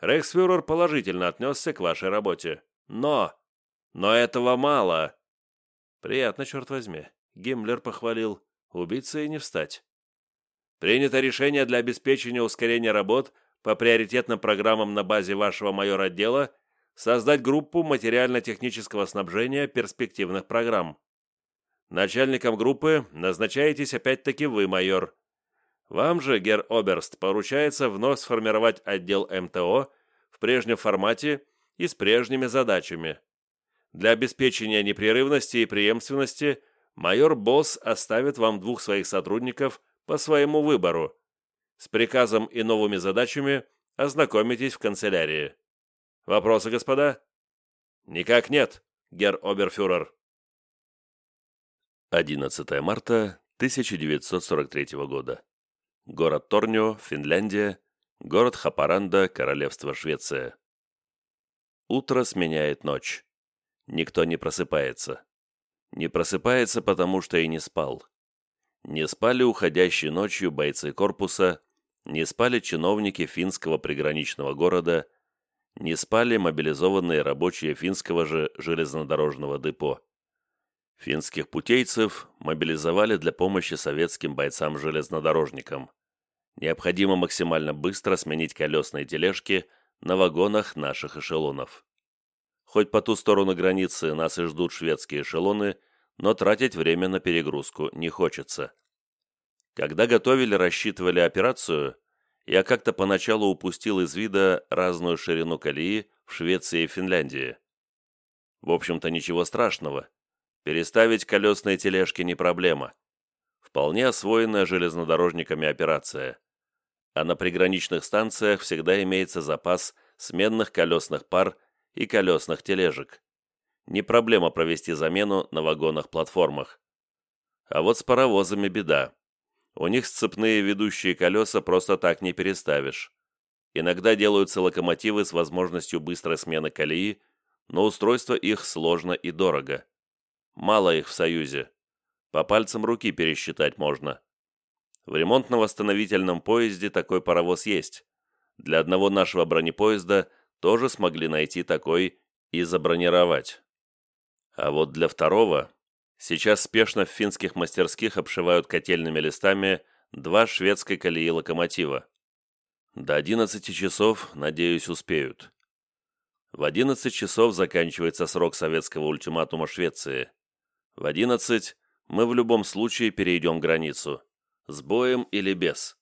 Рейхсфюрер положительно отнесся к вашей работе. Но... Но этого мало. Приятно, черт возьми. Гиммлер похвалил. Убиться и не встать. Принято решение для обеспечения ускорения работ по приоритетным программам на базе вашего майора отдела создать группу материально-технического снабжения перспективных программ. Начальником группы назначаетесь опять-таки вы, майор. Вам же, гер Оберст, поручается вновь сформировать отдел МТО в прежнем формате и с прежними задачами. Для обеспечения непрерывности и преемственности майор Босс оставит вам двух своих сотрудников по своему выбору. С приказом и новыми задачами ознакомитесь в канцелярии. Вопросы, господа? «Никак нет, герр оберфюрер». 11 марта 1943 года. Город Торнио, Финляндия. Город Хапаранда, Королевство Швеция. Утро сменяет ночь. Никто не просыпается. Не просыпается, потому что и не спал. Не спали уходящей ночью бойцы корпуса, не спали чиновники финского приграничного города, не спали мобилизованные рабочие финского же железнодорожного депо. Финских путейцев мобилизовали для помощи советским бойцам-железнодорожникам. Необходимо максимально быстро сменить колесные тележки на вагонах наших эшелонов. Хоть по ту сторону границы нас и ждут шведские эшелоны, но тратить время на перегрузку не хочется. Когда готовили, рассчитывали операцию, я как-то поначалу упустил из вида разную ширину колеи в Швеции и Финляндии. В общем-то, ничего страшного. Переставить колесные тележки не проблема. Вполне освоенная железнодорожниками операция а на приграничных станциях всегда имеется запас сменных колесных пар и колесных тележек. Не проблема провести замену на вагонах-платформах. А вот с паровозами беда. У них сцепные ведущие колеса просто так не переставишь. Иногда делаются локомотивы с возможностью быстрой смены колеи, но устройство их сложно и дорого. Мало их в Союзе. По пальцам руки пересчитать можно. В ремонтно-восстановительном поезде такой паровоз есть. Для одного нашего бронепоезда тоже смогли найти такой и забронировать. А вот для второго сейчас спешно в финских мастерских обшивают котельными листами два шведской колеи локомотива. До 11 часов, надеюсь, успеют. В 11 часов заканчивается срок советского ультиматума Швеции. В 11 мы в любом случае перейдем границу. С боем или без.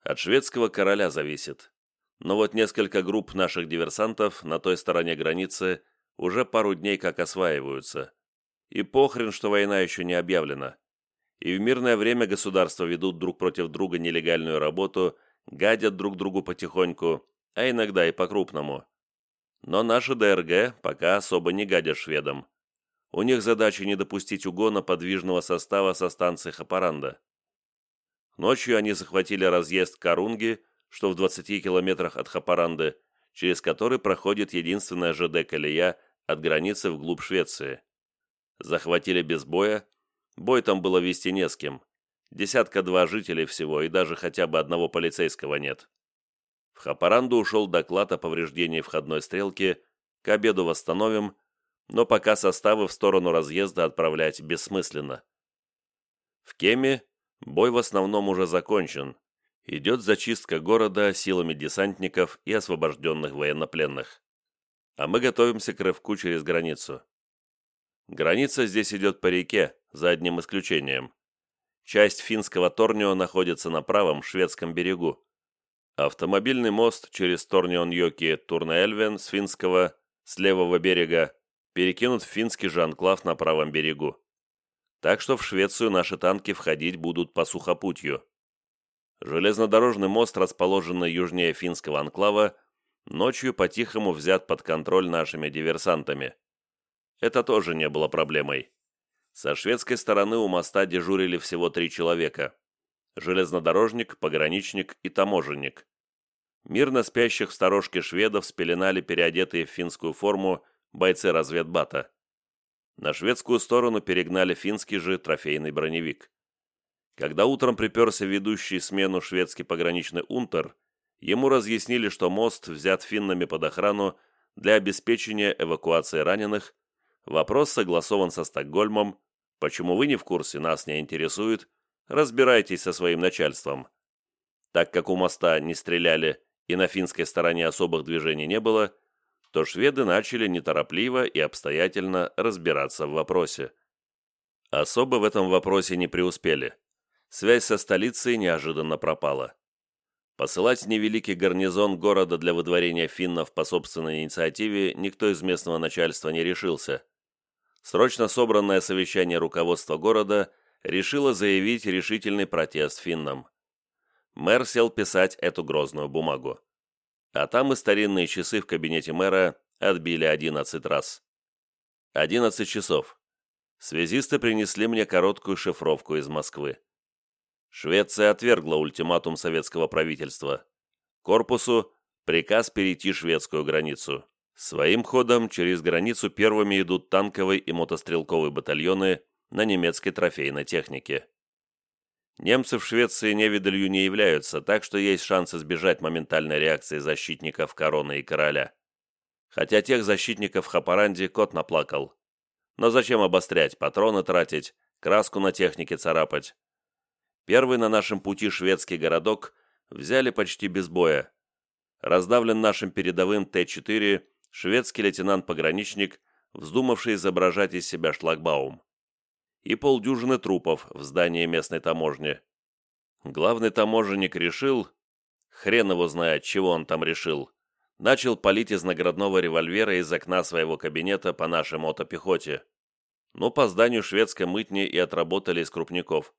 От шведского короля зависит. Но вот несколько групп наших диверсантов на той стороне границы уже пару дней как осваиваются. И похрен, что война еще не объявлена. И в мирное время государства ведут друг против друга нелегальную работу, гадят друг другу потихоньку, а иногда и по-крупному. Но наши ДРГ пока особо не гадят шведам. У них задача не допустить угона подвижного состава со станции Хапаранда. Ночью они захватили разъезд Карунги, что в 20 километрах от Хапаранды, через который проходит единственная ЖД-колея от границы вглубь Швеции. Захватили без боя, бой там было вести не с кем. Десятка-два жителей всего, и даже хотя бы одного полицейского нет. В Хапаранду ушел доклад о повреждении входной стрелки, к обеду восстановим, но пока составы в сторону разъезда отправлять бессмысленно. В Кеме Бой в основном уже закончен. Идет зачистка города силами десантников и освобожденных военнопленных. А мы готовимся к рывку через границу. Граница здесь идет по реке, за одним исключением. Часть финского Торнио находится на правом шведском берегу. Автомобильный мост через Торнион-Йоки Турнаэльвен с финского, с левого берега, перекинут в финский же анклав на правом берегу так что в Швецию наши танки входить будут по сухопутью. Железнодорожный мост, расположенный южнее финского анклава, ночью по-тихому взят под контроль нашими диверсантами. Это тоже не было проблемой. Со шведской стороны у моста дежурили всего три человека. Железнодорожник, пограничник и таможенник. Мирно спящих в сторожке шведов спеленали переодетые в финскую форму бойцы разведбата. На шведскую сторону перегнали финский же трофейный броневик. Когда утром приперся ведущий смену шведский пограничный унтер, ему разъяснили, что мост взят финнами под охрану для обеспечения эвакуации раненых, вопрос согласован со Стокгольмом, почему вы не в курсе, нас не интересует, разбирайтесь со своим начальством. Так как у моста не стреляли и на финской стороне особых движений не было, то шведы начали неторопливо и обстоятельно разбираться в вопросе. Особо в этом вопросе не преуспели. Связь со столицей неожиданно пропала. Посылать невеликий гарнизон города для выдворения финнов по собственной инициативе никто из местного начальства не решился. Срочно собранное совещание руководства города решило заявить решительный протест финнам. Мэр сел писать эту грозную бумагу. А там и старинные часы в кабинете мэра отбили 11 раз. 11 часов. Связисты принесли мне короткую шифровку из Москвы. Швеция отвергла ультиматум советского правительства. Корпусу приказ перейти шведскую границу. Своим ходом через границу первыми идут танковый и мотострелковые батальоны на немецкой трофейной технике. Немцы в Швеции невидалью не являются, так что есть шанс избежать моментальной реакции защитников короны и короля. Хотя тех защитников в Хапаранде кот наплакал. Но зачем обострять, патроны тратить, краску на технике царапать? Первый на нашем пути шведский городок взяли почти без боя. Раздавлен нашим передовым Т-4 шведский лейтенант-пограничник, вздумавший изображать из себя шлагбаум. И полдюжины трупов в здании местной таможни. Главный таможенник решил, хрен его знает, чего он там решил, начал палить из наградного револьвера из окна своего кабинета по нашей мотопехоте. Ну, по зданию шведской мытни и отработали из крупников.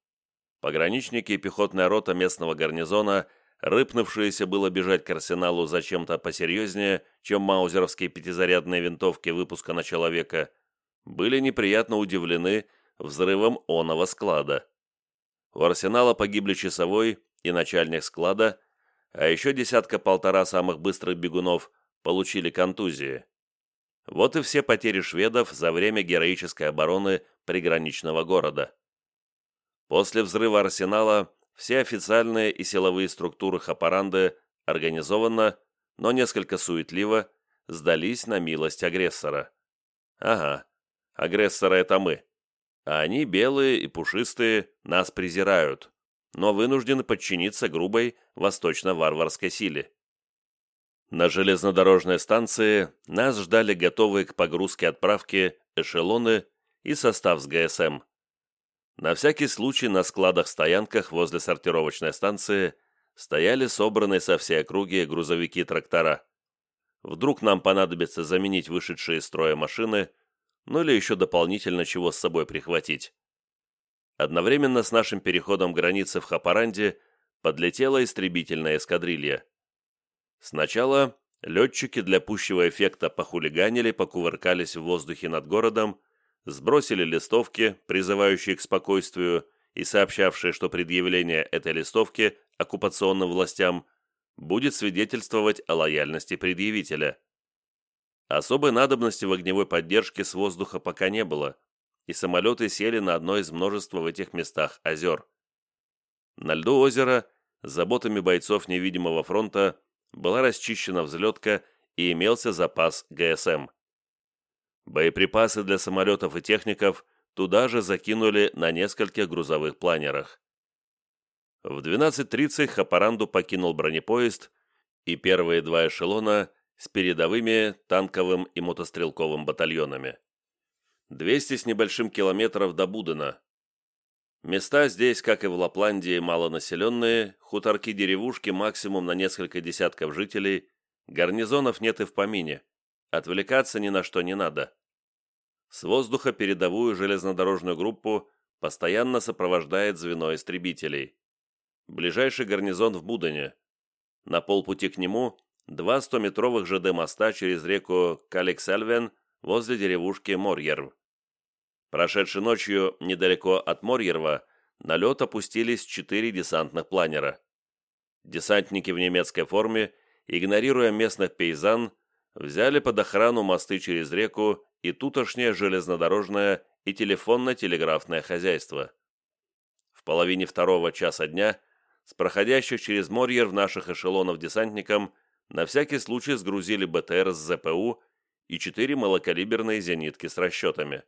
Пограничники и пехотная рота местного гарнизона, рыпнувшиеся было бежать к арсеналу за чем-то посерьезнее, чем маузеровские пятизарядные винтовки выпуска на человека, были неприятно удивлены взрывом оного склада. У арсенала погибли часовой и начальник склада, а еще десятка-полтора самых быстрых бегунов получили контузии. Вот и все потери шведов за время героической обороны приграничного города. После взрыва арсенала все официальные и силовые структуры Хапаранды организованно, но несколько суетливо, сдались на милость агрессора. Ага, агрессора это мы. А они, белые и пушистые, нас презирают, но вынуждены подчиниться грубой восточно-варварской силе. На железнодорожной станции нас ждали готовые к погрузке отправки эшелоны и состав с ГСМ. На всякий случай на складах-стоянках возле сортировочной станции стояли собранные со всей округи грузовики-трактора. Вдруг нам понадобится заменить вышедшие из строя машины, ну или еще дополнительно чего с собой прихватить. Одновременно с нашим переходом границы в Хапаранде подлетела истребительная эскадрилья. Сначала летчики для пущего эффекта похулиганили, покувыркались в воздухе над городом, сбросили листовки, призывающие к спокойствию и сообщавшие, что предъявление этой листовки оккупационным властям будет свидетельствовать о лояльности предъявителя. Особой надобности в огневой поддержке с воздуха пока не было, и самолеты сели на одно из множества в этих местах озер. На льду озера, заботами бойцов невидимого фронта, была расчищена взлетка и имелся запас ГСМ. Боеприпасы для самолетов и техников туда же закинули на нескольких грузовых планерах. В 12.30 Хапаранду покинул бронепоезд, и первые два эшелона с передовыми танковым и мотострелковым батальонами. 200 с небольшим километров до Будена. Места здесь, как и в Лапландии, малонаселенные, хуторки-деревушки максимум на несколько десятков жителей, гарнизонов нет и в помине. Отвлекаться ни на что не надо. С воздуха передовую железнодорожную группу постоянно сопровождает звено истребителей. Ближайший гарнизон в Будане. На полпути к нему два 100-метровых ЖД-моста через реку Каликсельвен возле деревушки Морьерв. Прошедшей ночью недалеко от Морьерва на лед опустились четыре десантных планера. Десантники в немецкой форме, игнорируя местных пейзан, взяли под охрану мосты через реку и тутошнее железнодорожное и телефонно-телеграфное хозяйство. В половине второго часа дня с проходящих через Морьер в наших эшелонов десантникам на всякий случай сгрузили БТР с ЗПУ и четыре малокалиберные зенитки с расчетами.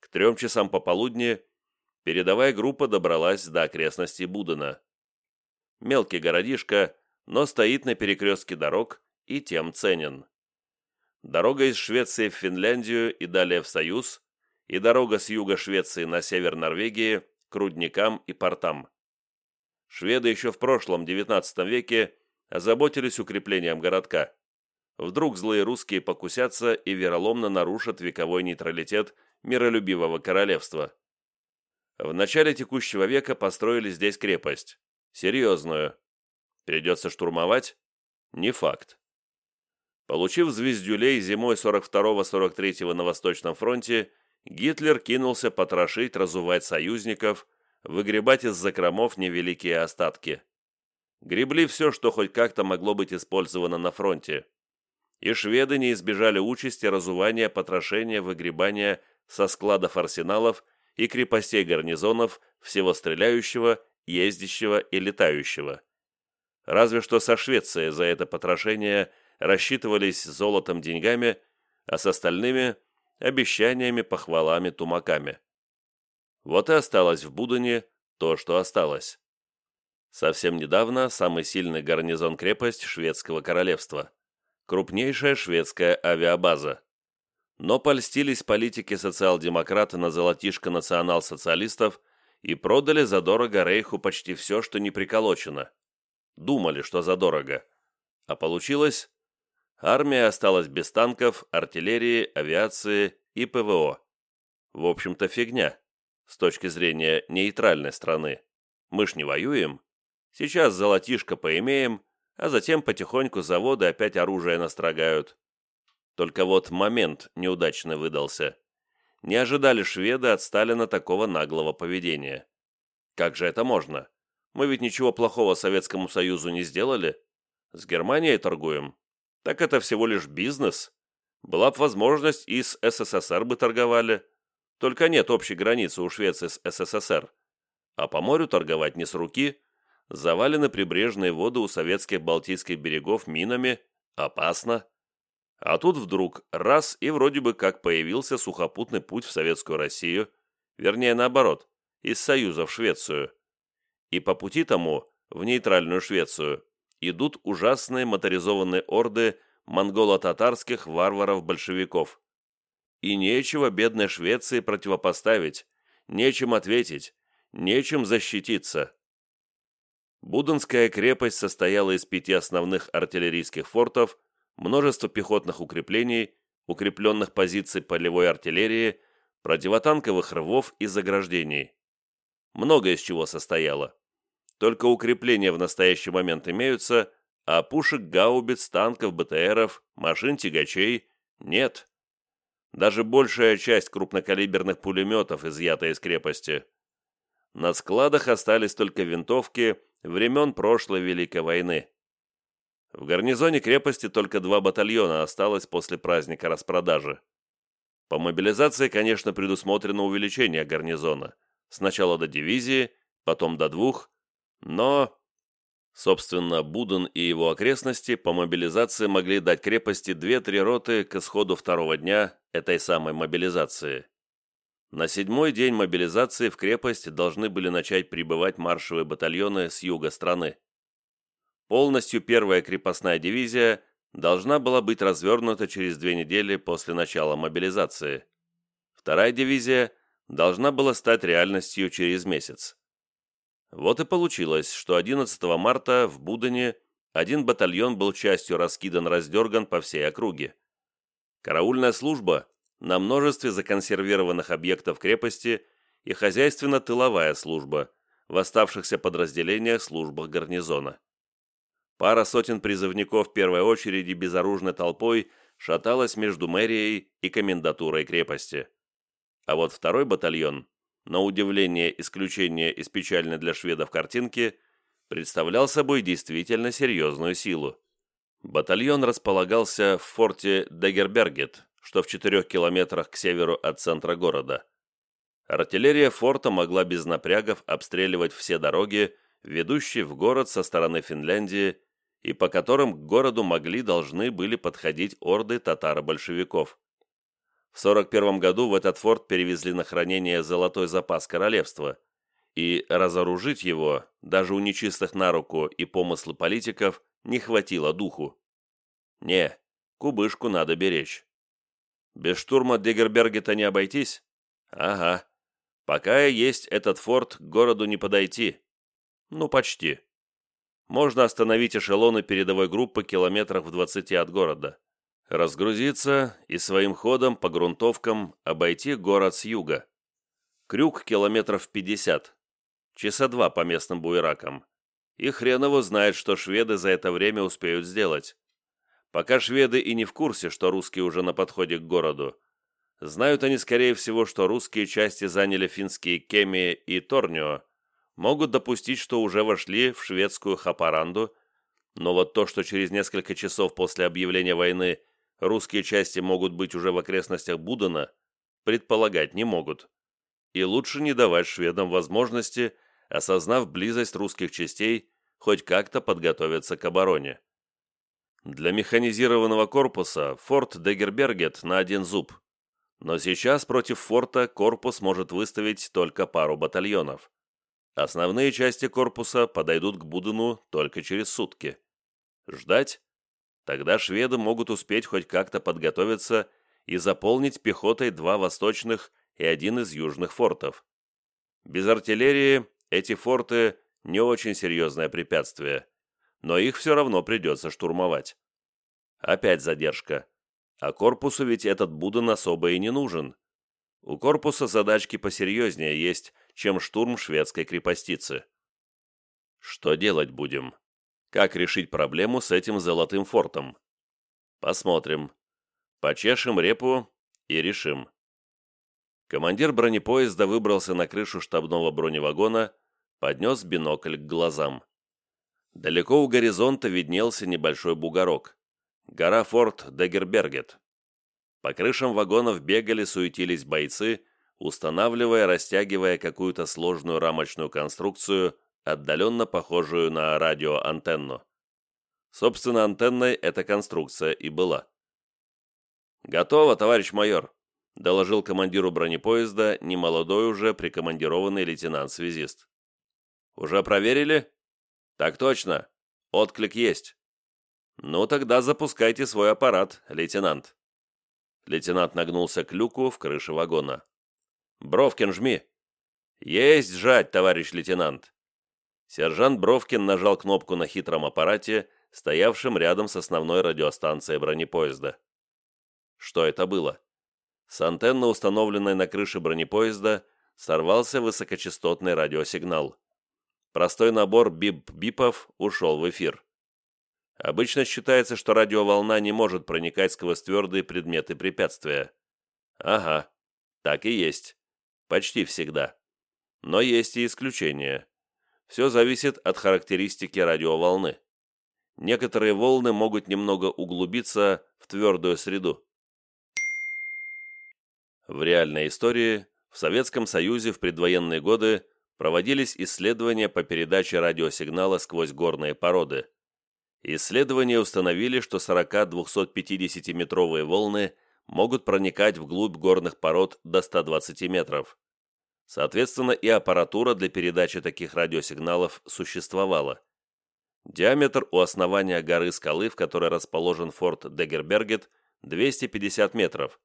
К трем часам пополудни передовая группа добралась до окрестностей Будена. Мелкий городишко, но стоит на перекрестке дорог и тем ценен дорога из Швеции в Финляндию и далее в Союз, и дорога с юга Швеции на север Норвегии к рудникам и портам. Шведы еще в прошлом XIX веке озаботились укреплением городка. Вдруг злые русские покусятся и вероломно нарушат вековой нейтралитет миролюбивого королевства. В начале текущего века построили здесь крепость. Серьезную. Придется штурмовать? Не факт. Получив звездюлей зимой 42-43 на Восточном фронте, Гитлер кинулся потрошить, разувать союзников, выгребать из закромов невеликие остатки. Гребли все, что хоть как-то могло быть использовано на фронте. И шведы не избежали участи разувания, потрошения, выгребания со складов арсеналов и крепостей гарнизонов всего стреляющего, ездящего и летающего. Разве что со Швецией за это потрошение рассчитывались золотом деньгами, а с остальными – обещаниями, похвалами, тумаками. Вот и осталось в Будане то, что осталось. Совсем недавно самый сильный гарнизон-крепость шведского королевства. Крупнейшая шведская авиабаза. Но польстились политики социал-демократы на золотишко национал-социалистов и продали задорого Рейху почти все, что не приколочено. Думали, что задорого. А получилось? Армия осталась без танков, артиллерии, авиации и ПВО. В общем-то, фигня с точки зрения нейтральной страны. Мы ж не воюем. Сейчас золотишко поимеем, а затем потихоньку заводы опять оружие настрогают. Только вот момент неудачный выдался. Не ожидали шведы от Сталина такого наглого поведения. Как же это можно? Мы ведь ничего плохого Советскому Союзу не сделали. С Германией торгуем. Так это всего лишь бизнес. Была бы возможность и с СССР бы торговали. Только нет общей границы у Швеции с СССР. А по морю торговать не с руки. Завалены прибрежные воды у советских Балтийских берегов минами. Опасно. А тут вдруг раз и вроде бы как появился сухопутный путь в Советскую Россию, вернее наоборот, из Союза в Швецию. И по пути тому, в нейтральную Швецию, идут ужасные моторизованные орды монголо-татарских варваров-большевиков. И нечего бедной Швеции противопоставить, нечем ответить, нечем защититься. Буденская крепость состояла из пяти основных артиллерийских фортов, множества пехотных укреплений, укрепленных позиций полевой артиллерии, противотанковых рвов и заграждений. Много из чего состояло. Только укрепления в настоящий момент имеются, а пушек, гаубиц, танков, БТРов, машин-тягачей нет даже большая часть крупнокалиберных пулеметов изъята из крепости. На складах остались только винтовки времен прошлой Великой войны. В гарнизоне крепости только два батальона осталось после праздника распродажи. По мобилизации, конечно, предусмотрено увеличение гарнизона. Сначала до дивизии, потом до двух, но Собственно, Буден и его окрестности по мобилизации могли дать крепости 2-3 роты к исходу второго дня этой самой мобилизации. На седьмой день мобилизации в крепость должны были начать прибывать маршевые батальоны с юга страны. Полностью первая крепостная дивизия должна была быть развернута через две недели после начала мобилизации. Вторая дивизия должна была стать реальностью через месяц. Вот и получилось, что 11 марта в Будане один батальон был частью раскидан-раздерган по всей округе. Караульная служба на множестве законсервированных объектов крепости и хозяйственно-тыловая служба в оставшихся подразделениях службах гарнизона. Пара сотен призывников первой очереди безоружной толпой шаталась между мэрией и комендатурой крепости. А вот второй батальон на удивление исключение из печальной для шведов картинки, представлял собой действительно серьезную силу. Батальон располагался в форте Дегербергет, что в четырех километрах к северу от центра города. Артиллерия форта могла без напрягов обстреливать все дороги, ведущие в город со стороны Финляндии, и по которым к городу могли должны были подходить орды татаро-большевиков. В 41 году в этот форт перевезли на хранение золотой запас королевства, и разоружить его, даже у нечистых на руку и помыслы политиков, не хватило духу. Не, кубышку надо беречь. Без штурма Дегербергета не обойтись? Ага. Пока есть этот форт, к городу не подойти. Ну, почти. Можно остановить эшелоны передовой группы километрах в 20 от города разгрузиться и своим ходом по грунтовкам обойти город с юга. Крюк километров 50, часа два по местным буеракам. И хрен его знает, что шведы за это время успеют сделать. Пока шведы и не в курсе, что русские уже на подходе к городу. Знают они, скорее всего, что русские части заняли финские Кеми и Торнио, могут допустить, что уже вошли в шведскую Хапаранду, но вот то, что через несколько часов после объявления войны русские части могут быть уже в окрестностях Будана, предполагать не могут. И лучше не давать шведам возможности, осознав близость русских частей, хоть как-то подготовиться к обороне. Для механизированного корпуса форт Дегербергет на один зуб. Но сейчас против форта корпус может выставить только пару батальонов. Основные части корпуса подойдут к Будену только через сутки. Ждать? Тогда шведы могут успеть хоть как-то подготовиться и заполнить пехотой два восточных и один из южных фортов. Без артиллерии эти форты не очень серьезное препятствие, но их все равно придется штурмовать. Опять задержка. А корпусу ведь этот Буден особо и не нужен. У корпуса задачки посерьезнее есть, чем штурм шведской крепостицы. Что делать будем? Как решить проблему с этим золотым фортом? Посмотрим. Почешем репу и решим. Командир бронепоезда выбрался на крышу штабного броневагона, поднес бинокль к глазам. Далеко у горизонта виднелся небольшой бугорок. Гора Форт Дегербергет. По крышам вагонов бегали, суетились бойцы, устанавливая, растягивая какую-то сложную рамочную конструкцию, отдаленно похожую на радиоантенну. Собственно, антенной эта конструкция и была. «Готово, товарищ майор», – доложил командиру бронепоезда немолодой уже прикомандированный лейтенант-связист. «Уже проверили?» «Так точно. Отклик есть». «Ну, тогда запускайте свой аппарат, лейтенант». Лейтенант нагнулся к люку в крыше вагона. «Бровкин, жми!» «Есть жать, товарищ лейтенант!» Сержант Бровкин нажал кнопку на хитром аппарате, стоявшем рядом с основной радиостанцией бронепоезда. Что это было? С антенны, установленной на крыше бронепоезда, сорвался высокочастотный радиосигнал. Простой набор бип-бипов ушел в эфир. Обычно считается, что радиоволна не может проникать сквозь твердые предметы препятствия. Ага, так и есть. Почти всегда. Но есть и исключения. Все зависит от характеристики радиоволны. Некоторые волны могут немного углубиться в твердую среду. В реальной истории в Советском Союзе в предвоенные годы проводились исследования по передаче радиосигнала сквозь горные породы. Исследования установили, что 40-250-метровые волны могут проникать вглубь горных пород до 120 метров. Соответственно, и аппаратура для передачи таких радиосигналов существовала. Диаметр у основания горы скалы, в которой расположен форт Дегербергет, 250 метров,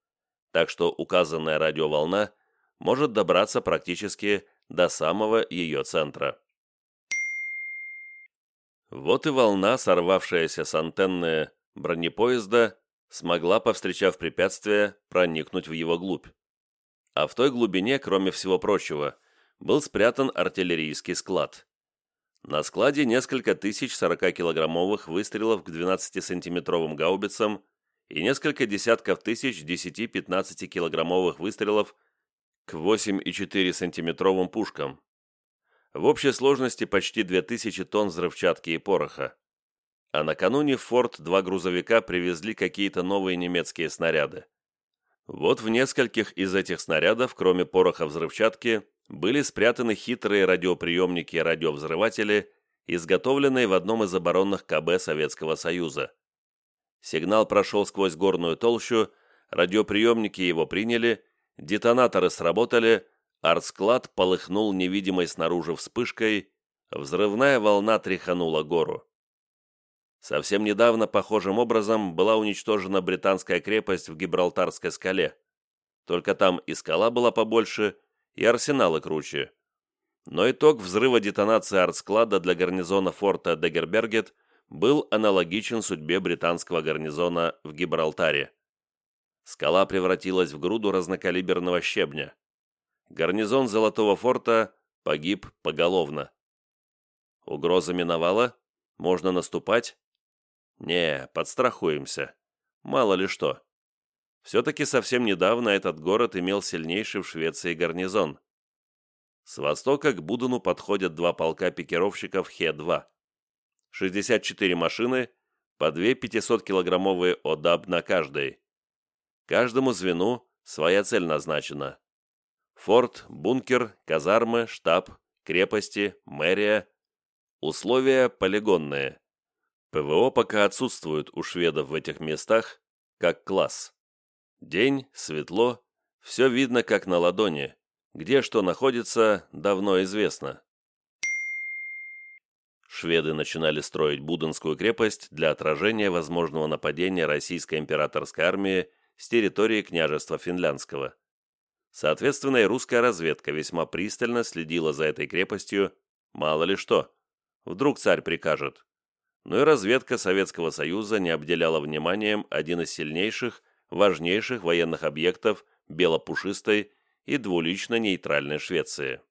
так что указанная радиоволна может добраться практически до самого ее центра. Вот и волна, сорвавшаяся с антенны бронепоезда, смогла, повстречав препятствие, проникнуть в его глубь. А в той глубине, кроме всего прочего, был спрятан артиллерийский склад. На складе несколько тысяч 40-килограммовых выстрелов к 12-сантиметровым гаубицам и несколько десятков тысяч 10-15 килограммовых выстрелов к 8,4 сантиметровым пушкам. В общей сложности почти 2000 тонн взрывчатки и пороха. А накануне в форт два грузовика привезли какие-то новые немецкие снаряды. Вот в нескольких из этих снарядов, кроме пороха взрывчатки, были спрятаны хитрые радиоприемники и радиовзрыватели, изготовленные в одном из оборонных КБ Советского Союза. Сигнал прошел сквозь горную толщу, радиоприемники его приняли, детонаторы сработали, артсклад полыхнул невидимой снаружи вспышкой, взрывная волна тряханула гору. Совсем недавно похожим образом была уничтожена британская крепость в Гибралтарской скале. Только там и скала была побольше, и арсеналы круче. Но итог взрыва детонации артсклада для гарнизона форта Дегербергет был аналогичен судьбе британского гарнизона в Гибралтаре. Скала превратилась в груду разнокалиберного щебня. Гарнизон Золотого форта погиб поголовно. Угроза миновала? Можно наступать? Не, подстрахуемся. Мало ли что. Все-таки совсем недавно этот город имел сильнейший в Швеции гарнизон. С востока к Будену подходят два полка пикировщиков Хе-2. 64 машины, по две 500-килограммовые ОДАБ на каждой. Каждому звену своя цель назначена. Форт, бункер, казармы, штаб, крепости, мэрия. Условия полигонные. ПВО пока отсутствует у шведов в этих местах, как класс. День, светло, все видно как на ладони. Где что находится, давно известно. Шведы начинали строить Буденскую крепость для отражения возможного нападения российской императорской армии с территории княжества Финляндского. Соответственно, и русская разведка весьма пристально следила за этой крепостью, мало ли что. Вдруг царь прикажет. Но и разведка Советского Союза не обделяла вниманием один из сильнейших, важнейших военных объектов белопушистой и двулично нейтральной Швеции.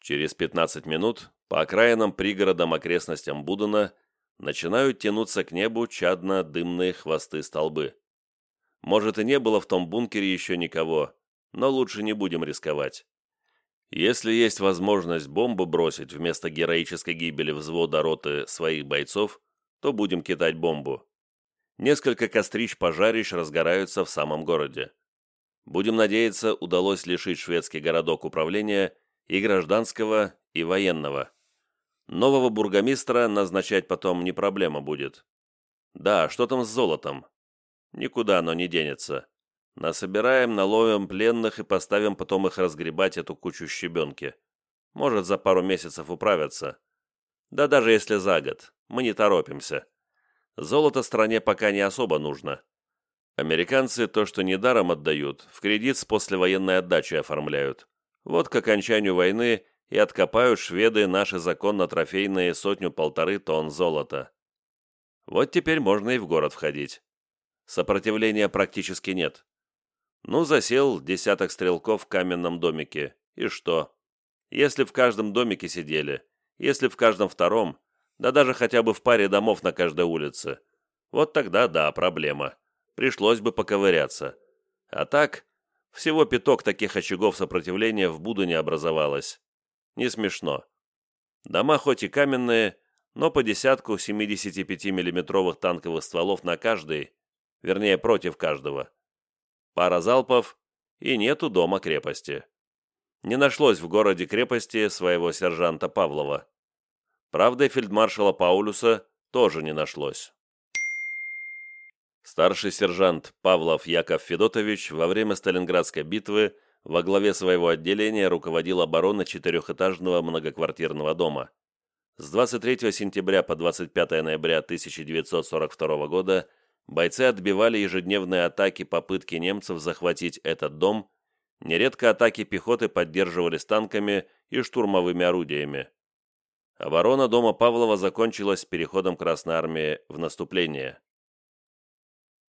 Через 15 минут по окраинам пригородам окрестностям Будена начинают тянуться к небу чадно-дымные хвосты столбы. Может и не было в том бункере еще никого, но лучше не будем рисковать. Если есть возможность бомбу бросить вместо героической гибели взвода роты своих бойцов, то будем кидать бомбу. Несколько кострищ-пожарищ разгораются в самом городе. Будем надеяться, удалось лишить шведский городок управления и гражданского, и военного. Нового бургомистра назначать потом не проблема будет. Да, что там с золотом? Никуда оно не денется. Насобираем, наловим пленных и поставим потом их разгребать эту кучу щебенки. Может, за пару месяцев управятся. Да даже если за год. Мы не торопимся. Золото стране пока не особо нужно. Американцы то, что недаром отдают, в кредит с послевоенной отдачей оформляют. Вот к окончанию войны и откопают шведы наши законно-трофейные сотню-полторы тонн золота. Вот теперь можно и в город входить. Сопротивления практически нет. Ну, засел десяток стрелков в каменном домике. И что? Если в каждом домике сидели, если в каждом втором, да даже хотя бы в паре домов на каждой улице, вот тогда да, проблема. Пришлось бы поковыряться. А так, всего пяток таких очагов сопротивления в Буду не образовалось. Не смешно. Дома хоть и каменные, но по десятку 75 миллиметровых танковых стволов на каждый, вернее, против каждого. Пара залпов, и нету дома крепости. Не нашлось в городе крепости своего сержанта Павлова. Правда, фельдмаршала Паулюса тоже не нашлось. Старший сержант Павлов Яков Федотович во время Сталинградской битвы во главе своего отделения руководил обороной четырехэтажного многоквартирного дома. С 23 сентября по 25 ноября 1942 года бойцы отбивали ежедневные атаки попытки немцев захватить этот дом, нередко атаки пехоты поддерживались танками и штурмовыми орудиями. Оборона дома Павлова закончилась переходом Красной Армии в наступление.